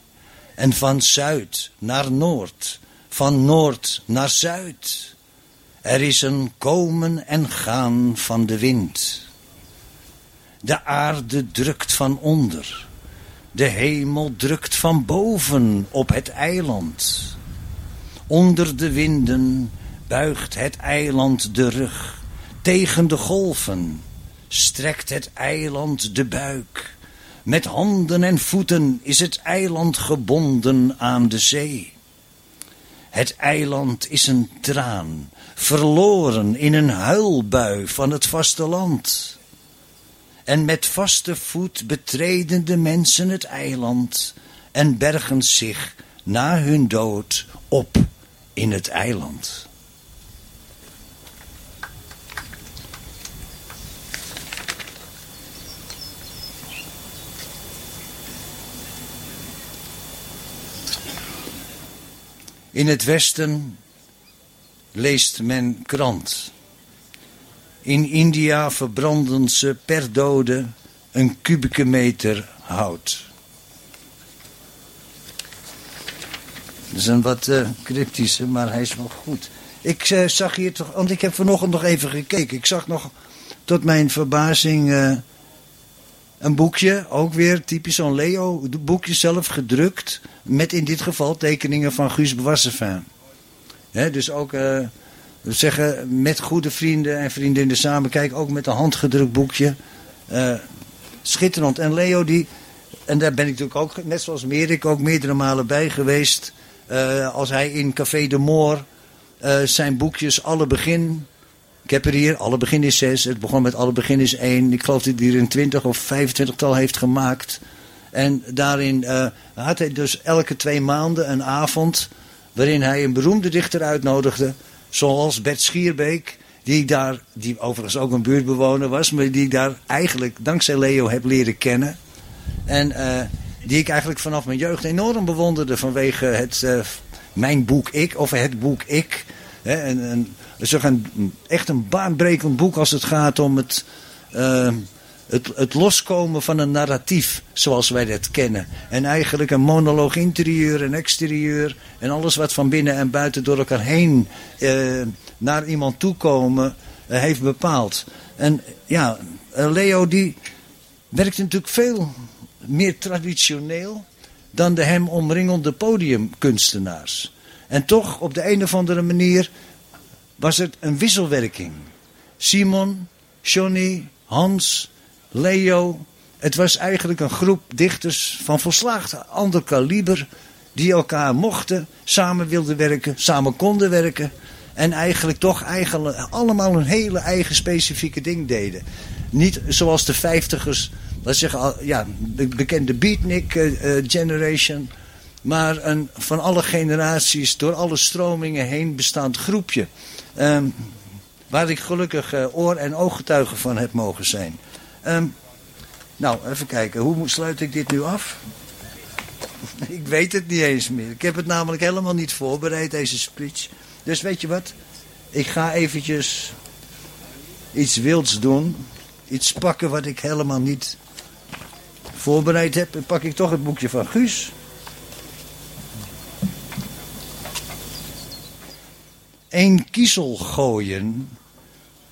En van zuid naar noord, van noord naar zuid. Er is een komen en gaan van de wind. De aarde drukt van onder. De hemel drukt van boven op het eiland. Onder de winden buigt het eiland de rug. Tegen de golven strekt het eiland de buik. Met handen en voeten is het eiland gebonden aan de zee. Het eiland is een traan, verloren in een huilbui van het vasteland. En met vaste voet betreden de mensen het eiland en bergen zich na hun dood op in het eiland. In het westen leest men krant. In India verbranden ze per dode een kubieke meter hout. Dat is een wat eh, cryptische, maar hij is wel goed. Ik eh, zag hier toch, want ik heb vanochtend nog even gekeken. Ik zag nog tot mijn verbazing eh, een boekje, ook weer typisch zo'n Leo, boekje zelf gedrukt. Met in dit geval tekeningen van Guus Bewassenfijn. Hè, dus ook, we zeggen, met goede vrienden en vriendinnen samen. Kijk, ook met een handgedrukt boekje. eh, schitterend. En Leo die, en daar ben ik natuurlijk ook, net zoals Merik, ook meerdere malen bij geweest. Eh, als hij in Café de Moor zijn boekjes Alle Begin... Ik heb er hier, Alle Begin is 6. Het begon met Alle Begin is 1. Ik geloof dat hij er een 20 of 25 tal heeft gemaakt. En daarin eh, had hij dus elke twee maanden een avond... waarin hij een beroemde dichter uitnodigde... zoals Bert Schierbeek... Die ik daar, die overigens ook een buurtbewoner was, maar die ik daar eigenlijk dankzij Leo heb leren kennen. En eh, die ik eigenlijk vanaf mijn jeugd enorm bewonderde vanwege het, eh, mijn boek Ik, of het boek Ik. Hè, en, en, is toch een, echt een baanbrekend boek als het gaat om het, eh, het, het loskomen van een narratief zoals wij dat kennen. En eigenlijk een monoloog interieur en exterieur en alles wat van binnen en buiten door elkaar heen eh, naar iemand toekomen eh, heeft bepaald. En ja, Leo die werkt natuurlijk veel meer traditioneel dan de hem omringende podiumkunstenaars. En toch, op de een of andere manier, was het een wisselwerking. Simon, Johnny, Hans, Leo. Het was eigenlijk een groep dichters van volslagen ander kaliber. Die elkaar mochten, samen wilden werken, samen konden werken. En eigenlijk toch eigenlijk allemaal een hele eigen specifieke ding deden. Niet zoals de vijftigers, laat zeggen, ja, de bekende beatnik eh, eh, generation. Maar een van alle generaties, door alle stromingen heen bestaand groepje. Ehm, waar ik gelukkig eh, oor- en ooggetuige van heb mogen zijn. Ehm, nou, even kijken. Hoe sluit ik dit nu af? [LAUGHS] ik weet het niet eens meer. Ik heb het namelijk helemaal niet voorbereid, deze speech. Dus weet je wat? Ik ga eventjes iets wilds doen. Iets pakken wat ik helemaal niet voorbereid heb. Dan pak ik toch het boekje van Guus. Een kiezel gooien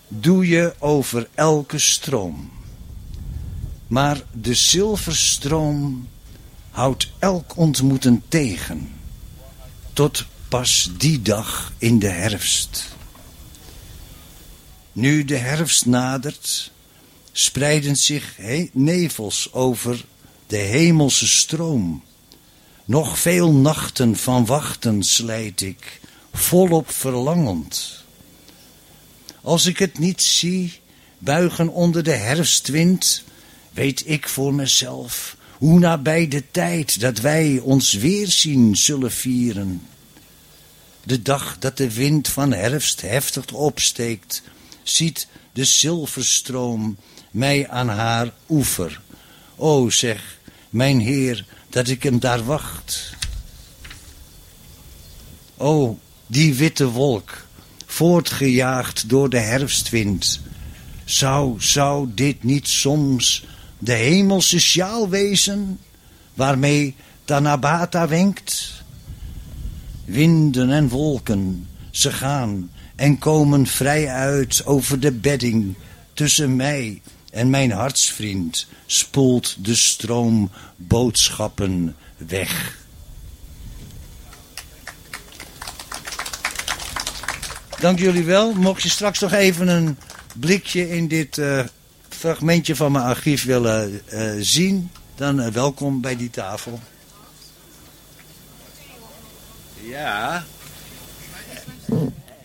doe je over elke stroom. Maar de zilverstroom houdt elk ontmoeten tegen. Tot pas die dag in de herfst. Nu de herfst nadert, spreiden zich nevels over de hemelse stroom. Nog veel nachten van wachten slijt ik, volop verlangend. Als ik het niet zie, buigen onder de herfstwind, weet ik voor mezelf hoe nabij de tijd dat wij ons weerzien zullen vieren. De dag dat de wind van herfst heftig opsteekt, ziet de zilverstroom mij aan haar oever. O zeg, mijn Heer, dat ik hem daar wacht. O, die witte wolk, voortgejaagd door de herfstwind. Zou, zou dit niet soms de hemelse sjaal wezen, waarmee Tanabata wenkt? Winden en wolken, ze gaan en komen vrij uit over de bedding. Tussen mij en mijn hartsvriend spoelt de stroom boodschappen weg. Dank jullie wel. Mocht je straks nog even een blikje in dit eh, fragmentje van mijn archief willen eh, zien, dan eh, welkom bij die tafel. Ja.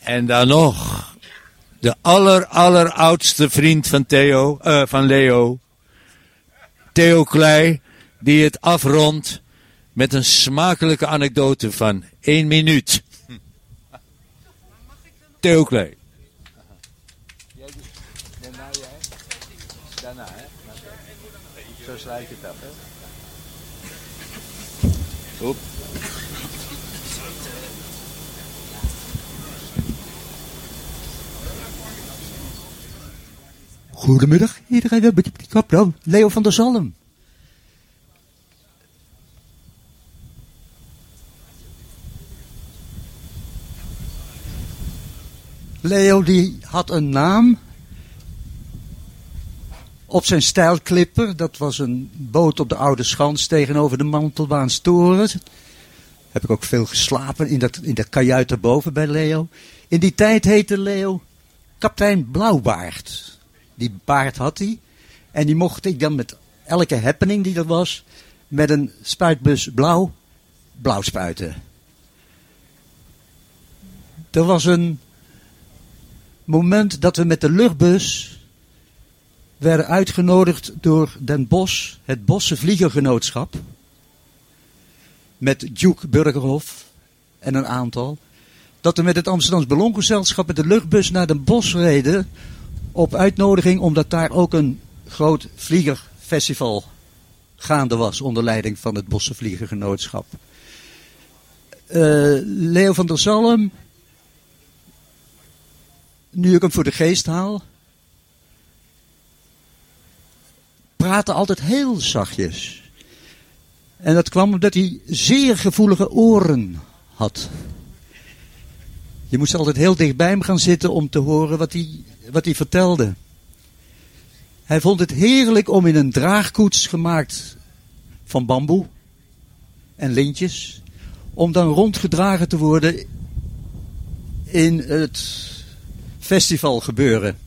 En dan nog de aller, alleroudste vriend van Theo, van Leo. Theo Klei, die het afrondt met een smakelijke anekdote van één minuut. Theo Klei. Daarna jij? Daarna, hè? Zo sluit je af, hè? Oep. Goedemiddag, iedereen. dan. Leo van der Zalm. Leo die had een naam op zijn stijlklipper. Dat was een boot op de Oude Schans tegenover de Mantelbaanstoren. Heb ik ook veel geslapen in dat, in dat kajuit erboven bij Leo. In die tijd heette Leo kapitein Blauwbaard. Die baard had hij. En die mocht ik dan met elke happening die er was met een spuitbus blauw, blauw spuiten. Er was een moment dat we met de luchtbus werden uitgenodigd door Den Bosch, het Bosse Vliegergenootschap. Met Duke Burgerhof en een aantal. Dat we met het Amsterdams Ballongezelschap met de luchtbus naar Den Bosch reden. Op uitnodiging omdat daar ook een groot vliegerfestival gaande was onder leiding van het Bosse Vliegergenootschap. Eh, Leo van der Zalm, nu ik hem voor de geest haal, praatte altijd heel zachtjes. En dat kwam omdat hij zeer gevoelige oren had. Je moest altijd heel dicht bij hem gaan zitten om te horen wat hij, wat hij vertelde. Hij vond het heerlijk om in een draagkoets gemaakt van bamboe en lintjes, om dan rondgedragen te worden in het festivalgebeuren.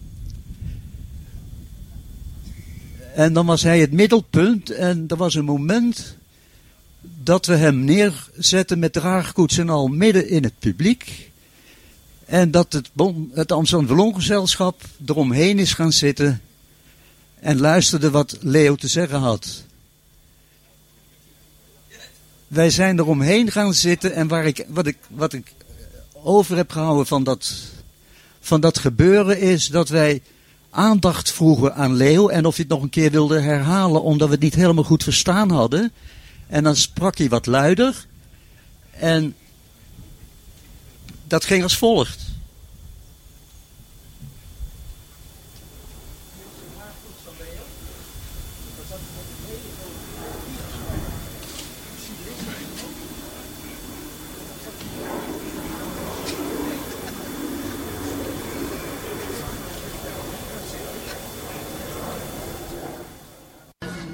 En dan was hij het middelpunt en er was een moment dat we hem neerzetten met draagkoets en al midden in het publiek. En dat het, bon, het Amsterdam Ballongezelschap eromheen is gaan zitten en luisterde wat Leo te zeggen had. Wij zijn eromheen gaan zitten en waar ik, wat, ik, wat ik over heb gehouden van dat, van dat gebeuren is dat wij aandacht vroegen aan Leo en of hij het nog een keer wilde herhalen omdat we het niet helemaal goed verstaan hadden. En dan sprak hij wat luider en dat ging als volgt.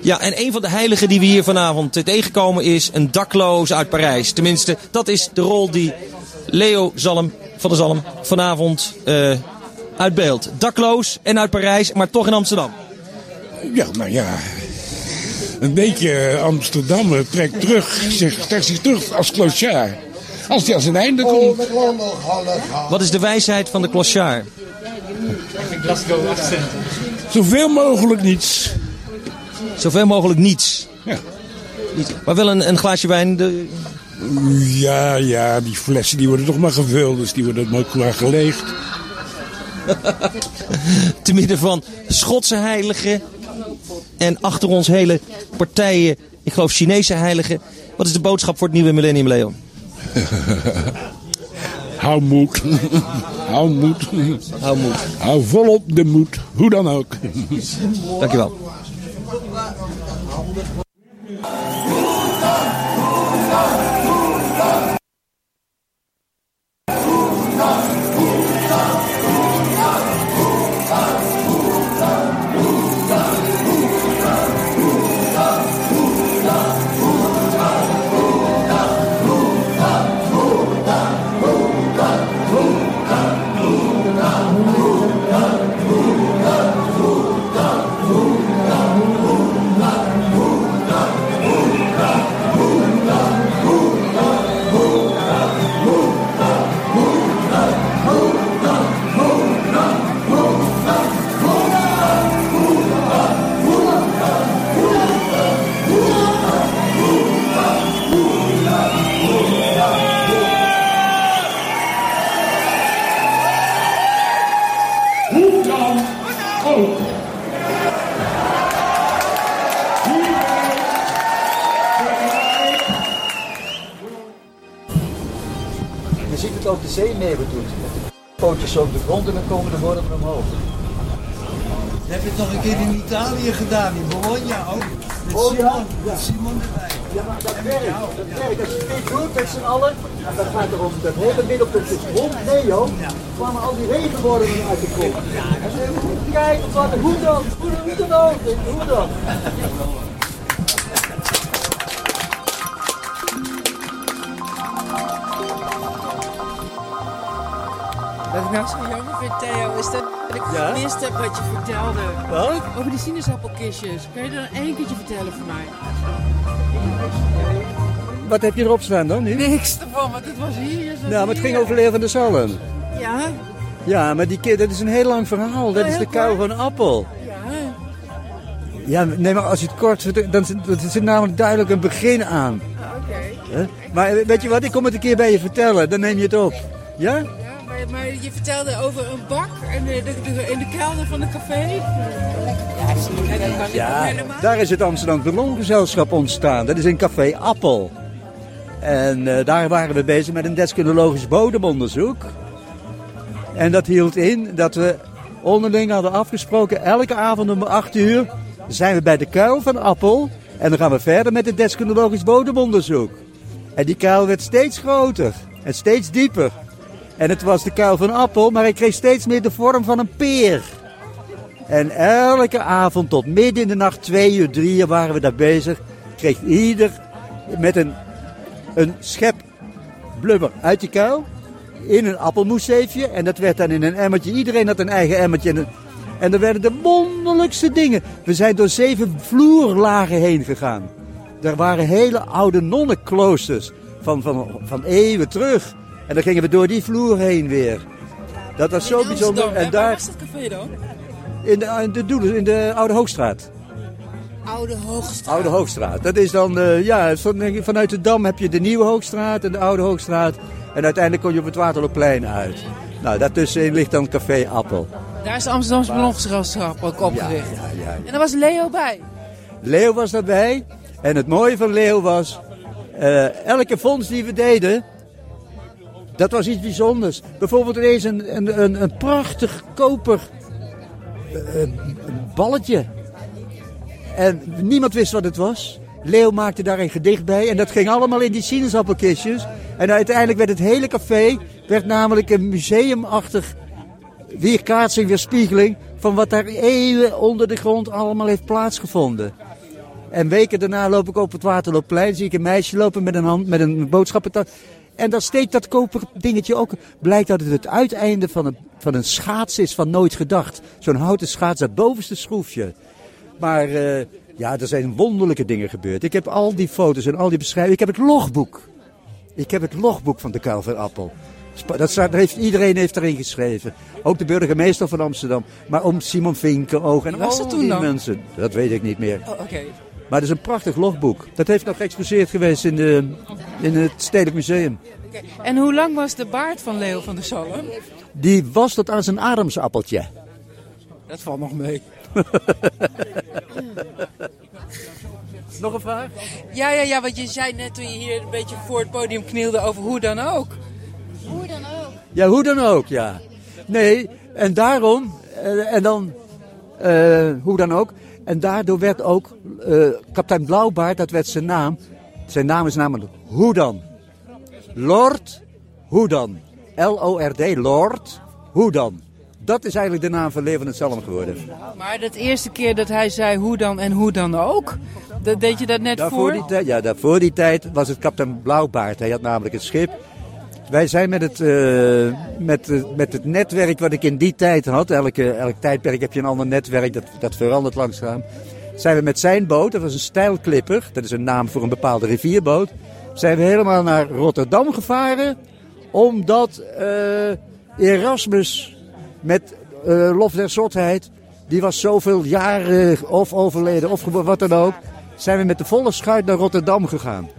Ja, en een van de heiligen die we hier vanavond tegenkomen is een dakloos uit Parijs. Tenminste, dat is de rol die Leo Zalm van de Zalm vanavond uh, uitbeeldt. Dakloos en uit Parijs, maar toch in Amsterdam. Ja, nou ja. Een beetje Amsterdam trekt terug, zich, trekt zich terug als clochard. Als hij aan zijn einde komt. Wat is de wijsheid van de clochard? Zoveel mogelijk niets. Zoveel mogelijk niets. Ja. Maar wel een, een glaasje wijn. De... Ja, ja, die flessen die worden toch maar gevuld, dus die worden maar geleegd. [LAUGHS] Te midden van Schotse heiligen en achter ons hele partijen, ik geloof Chinese heiligen. Wat is de boodschap voor het nieuwe millennium, Leo? [LAUGHS] Hou moed. [LAUGHS] Hou moed. Hou moed. Hou volop de moed. Hoe dan ook. Dankjewel. Hãy subscribe không bỏ mee doet. Met de pootjes op de grond en dan komen de wormen omhoog. Dat heb je toch een keer in Italië gedaan, in Bologna ook. Met Oh, ja? Simon, met Simon erbij. Ja, maar dat werkt. Dat werkt. Als je dit doet met z'n allen, en dan gaat er om dat hele middelpunt is rond. Nee joh, kwamen al die regenwormen uit de kop. En kijken, wat, hoe dan? Hoe, hoe dan ook? Hoe dan? Ik nou zo jammer vind, Theo, is dat ik Ja? gemist heb wat je vertelde. Wat? Over die sinaasappelkistjes. Kan je dat één keertje vertellen voor mij? Wat heb je erop staan dan nu? Niks ervan, want het was hier. het was Nou, maar het ging over der Zalm. Ja? Ja, maar die, dat is een heel lang verhaal. Dat Oh, is de kou van appel. Ja. Ja, nee, maar als je het kort dan zit- er zit namelijk duidelijk een begin aan. Oké. Hè? Maar weet je wat, ik kom het een keer bij je vertellen, dan neem je het op. Ja? Maar, je vertelde over een bak en de, de, de- in de kelder van een café. Ja, zie je, daar is het Amsterdam Ballongezelschap ontstaan. Dat is in Café Appel. En eh, daar waren we bezig met een deskundelogisch bodemonderzoek. En dat hield in dat we onderling hadden afgesproken, elke avond om 8 uur zijn we bij de kuil van Appel. En dan gaan we verder met het deskundelogisch bodemonderzoek. En die kuil werd steeds groter en steeds dieper. En het was de kuil van Appel, maar hij kreeg steeds meer de vorm van een peer. En elke avond tot midden in de nacht, twee uur, drie uur waren we daar bezig. Kreeg ieder met een, een schep blubber uit die kuil. In een appelmoeszeefje. En dat werd dan in een emmertje. Iedereen had een eigen emmertje. En, en er werden de wonderlijkste dingen. We zijn door zeven vloerlagen heen gegaan. Er waren hele oude nonnenkloosters. Van, van, van eeuwen terug. En dan gingen we door die vloer heen weer. Dat was zo bijzonder. En Waar daar was dat café dan? in de, in de, Doelen- in de Oude Hoogstraat. Oude Hoogstraat. Oude Hoogstraat. Dat is dan, eh, ja, van- vanuit de Dam heb je de Nieuwe Hoogstraat en de Oude Hoogstraat. En uiteindelijk kom je op het Waterloopplein uit. Nou, daartussenin ligt dan Café Appel. Daar is de Amsterdamse Ballongezelschap ook opgericht. Ja, ja. En daar was Leo bij. Leo was daarbij. En het mooie van Leo was, eh, elke fonds die we deden, dat was iets bijzonders. Bijvoorbeeld ineens een, een, een, een prachtig koper eh, balletje. En niemand wist wat het was. Leo maakte daar een gedicht bij en dat ging allemaal in die sinaasappelkistjes. En uiteindelijk werd het hele café, werd namelijk een museumachtig weerkaatsing, weerspiegeling van wat daar eeuwen onder de grond allemaal heeft plaatsgevonden. En weken daarna loop ik op het Waterloopplein, zie ik een meisje lopen met een, hand, met een boodschappentas. En dan steekt dat koper dingetje ook. Blijkt dat het het uiteinde van een, van een schaats is van nooit gedacht. Zo'n houten schaats, dat bovenste schroefje. Maar eh, ja, er zijn wonderlijke dingen gebeurd. Ik heb al die foto's en al die beschrijvingen. Ik heb het logboek. Ik heb het logboek van de Kuil van Appel. Dat staat, heeft, iedereen heeft erin geschreven. Ook de burgemeester van Amsterdam. Maar om Simon Vinkenoog en al die dan? mensen. Dat weet ik niet meer. Oh, oké. Maar het is een prachtig logboek. Dat heeft nog geëxposeerd geweest in, de, in het Stedelijk Museum. Oké. En hoe lang was de baard van Leo van der Zalm? Die was tot aan zijn ademsappeltje. Dat valt nog mee. [LAUGHS] Nog een vraag? Ja, ja, ja, want je zei net toen je hier een beetje voor het podium knielde over hoe dan ook. Hoe dan ook? Ja, hoe dan ook, ja. Nee, en daarom, eh, en dan, eh, hoe dan ook. En daardoor werd ook eh, kapitein Blauwbaard, dat werd zijn naam. Zijn naam is namelijk Hoe dan. Lord Hoe dan. L-O-R-D, Lord Hoe dan. Dat is eigenlijk de naam van het Zalm geworden. Maar dat eerste keer dat hij zei hoe dan en hoe dan ook, dat deed je dat net Daarvoor voor? die ja, daarvoor die tijd was het kapitein Blauwbaard. Hij had namelijk het schip. Wij zijn met het, eh, met, eh, met het netwerk wat ik in die tijd had. Elke, elk tijdperk heb je een ander netwerk, dat, dat verandert langzaam. Zijn we met zijn boot, dat was een stijlklipper. Dat is een naam voor een bepaalde rivierboot. Zijn we helemaal naar Rotterdam gevaren. Omdat eh, Erasmus met lof der zotheid. Die was zoveel jaren of overleden of wat dan ook. Zijn we met de volle schuit naar Rotterdam gegaan.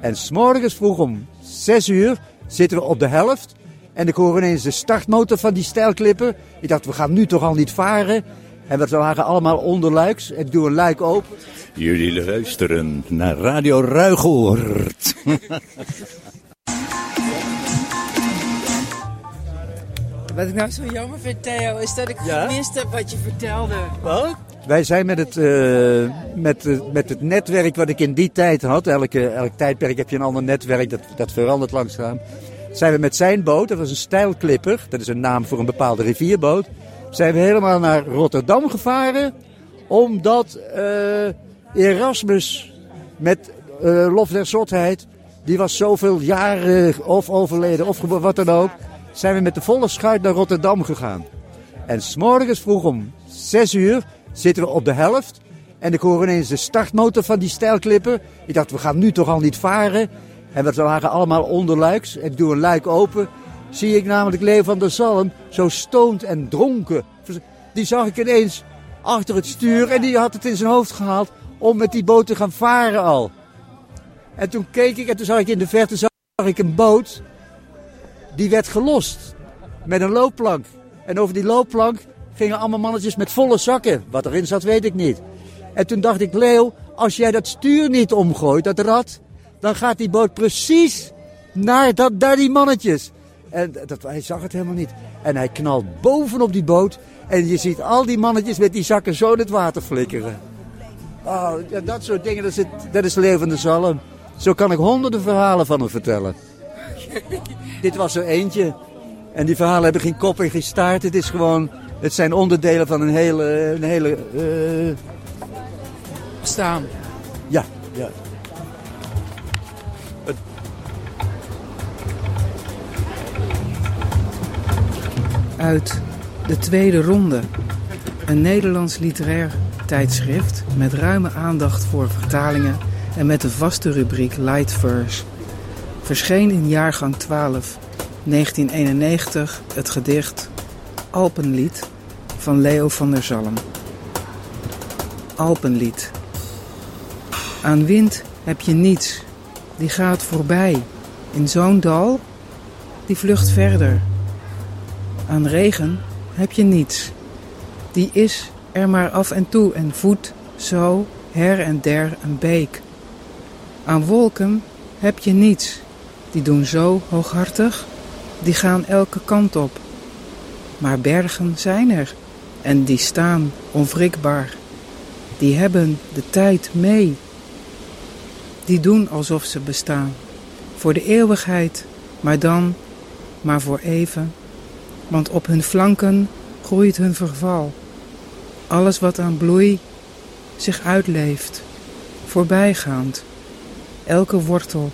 En s'morgens vroeg om 6 uur zitten we op de helft. En ik hoor ineens de startmotor van die stijlklipper. Ik dacht, we gaan nu toch al niet varen. En we lagen allemaal onder luiks. Ik doe een luik open. Jullie luisteren naar Radio Ruigoord. Wat ik nou zo jammer vind, Theo, is dat ik Ja? gemist heb wat je vertelde. Wat? Wij zijn met het, eh, met, eh, met het netwerk wat ik in die tijd had. Elke, elk tijdperk heb je een ander netwerk, dat, dat verandert langzaam. Zijn we met zijn boot, dat was een stijlklipper. Dat is een naam voor een bepaalde rivierboot. Zijn we helemaal naar Rotterdam gevaren. Omdat eh, Erasmus met lof der zotheid. Die was zoveel jaren of overleden of wat dan ook. zijn we met de volle schuit naar Rotterdam gegaan. En s'morgens vroeg om 6 uur zitten we op de helft. En ik hoor ineens de startmotor van die stijlklipper. Ik dacht, we gaan nu toch al niet varen. En we lagen allemaal onderluiks. Ik doe een luik open. Zie ik namelijk Leo van der Zalm zo stoned en dronken. Die zag ik ineens achter het stuur en die had het in zijn hoofd gehaald om met die boot te gaan varen al. En toen keek ik en toen zag ik in de verte zag ik een boot. Die werd gelost met een loopplank. En over die loopplank gingen allemaal mannetjes met volle zakken. Wat erin zat weet ik niet. En toen dacht ik, Leo, als jij dat stuur niet omgooit, dat rad, dan gaat die boot precies naar, dat, naar die mannetjes. En dat, hij zag het helemaal niet. En hij knalt bovenop die boot. En je ziet al die mannetjes met die zakken zo in het water flikkeren. Oh, ja, dat soort dingen, dat is, het, dat is levende zalm. Zo kan ik honderden verhalen van hem vertellen. [LAUGHS] Dit was er eentje. En die verhalen hebben geen kop en geen staart. Het is gewoon, het zijn onderdelen van een hele, een hele uh... Staan. Ja, ja. Uit de tweede ronde. Een Nederlands literair tijdschrift met ruime aandacht voor vertalingen en met de vaste rubriek Light Verse. Verscheen in jaargang 12, 1991, het gedicht Alpenlied van Leo van der Zalm. Alpenlied. Aan wind heb je niets, die gaat voorbij. In zo'n dal, die vlucht verder. Aan regen heb je niets, die is er maar af en toe en voedt zo her en der een beek. Aan wolken heb je niets, die doen zo hooghartig, die gaan elke kant op. Maar bergen zijn er en die staan onwrikbaar. Die hebben de tijd mee. Die doen alsof ze bestaan. Voor de eeuwigheid, maar dan maar voor even. Want op hun flanken groeit hun verval. Alles wat aan bloei zich uitleeft, voorbijgaand. Elke wortel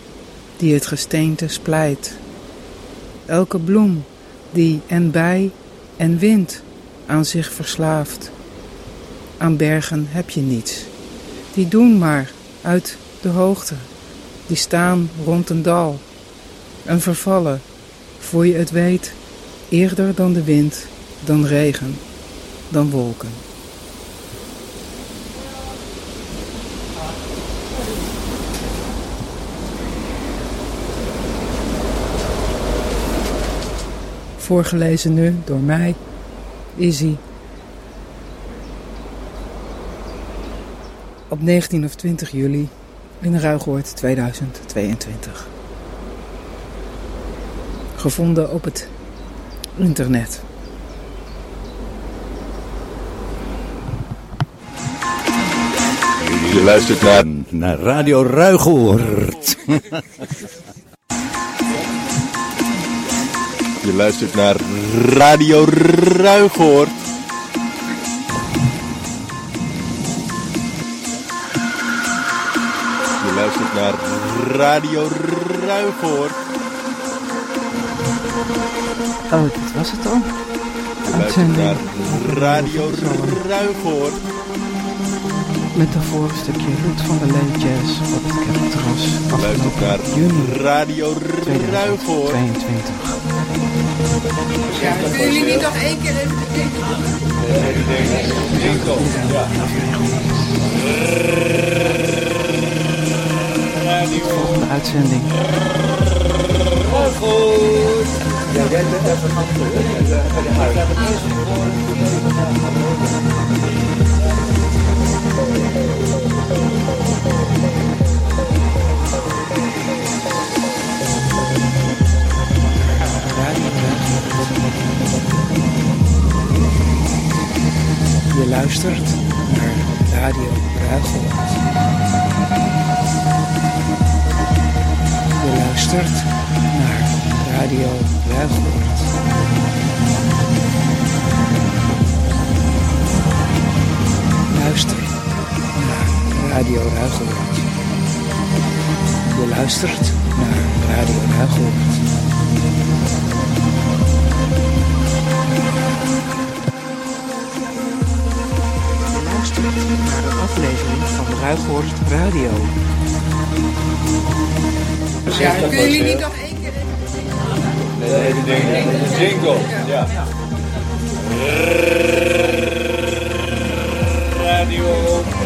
die het gesteente splijt. Elke bloem die en bij en wind aan zich verslaaft. Aan bergen heb je niets. Die doen maar uit de hoogte. Die staan rond een dal. En vervallen, voor je het weet, eerder dan de wind, dan regen, dan wolken. Voorgelezen nu door mij, Izzy. Op 19 of 20 juli in Ruigoord 2022. Gevonden op het internet. Je luistert naar, naar Radio Ruigoord. [LAUGHS] Je luistert naar Radio Ruigoord. Je luistert naar Radio Ruigoord. Oh, dat was het dan? Je luistert naar Radio Ruigoord. Met daarvoor een stukje Roet van de Lee Jazz op het kerkterras. Je luistert naar Radio Ruigoord. 22. Ja, kunnen jullie niet nog één keer even Volgende uitzending. Ja, jij bent even van Je luistert naar Radio Ruigoord. Je luistert naar Radio Ruigoord. Luister Radio Ruigeloord. Je luistert naar Radio Ruigeloord. Je luistert naar de aflevering van Ruigeloord Radio. Ja, kunnen jullie niet nog één keer even... Nee, nee, jingle, ja. Radio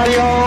Radio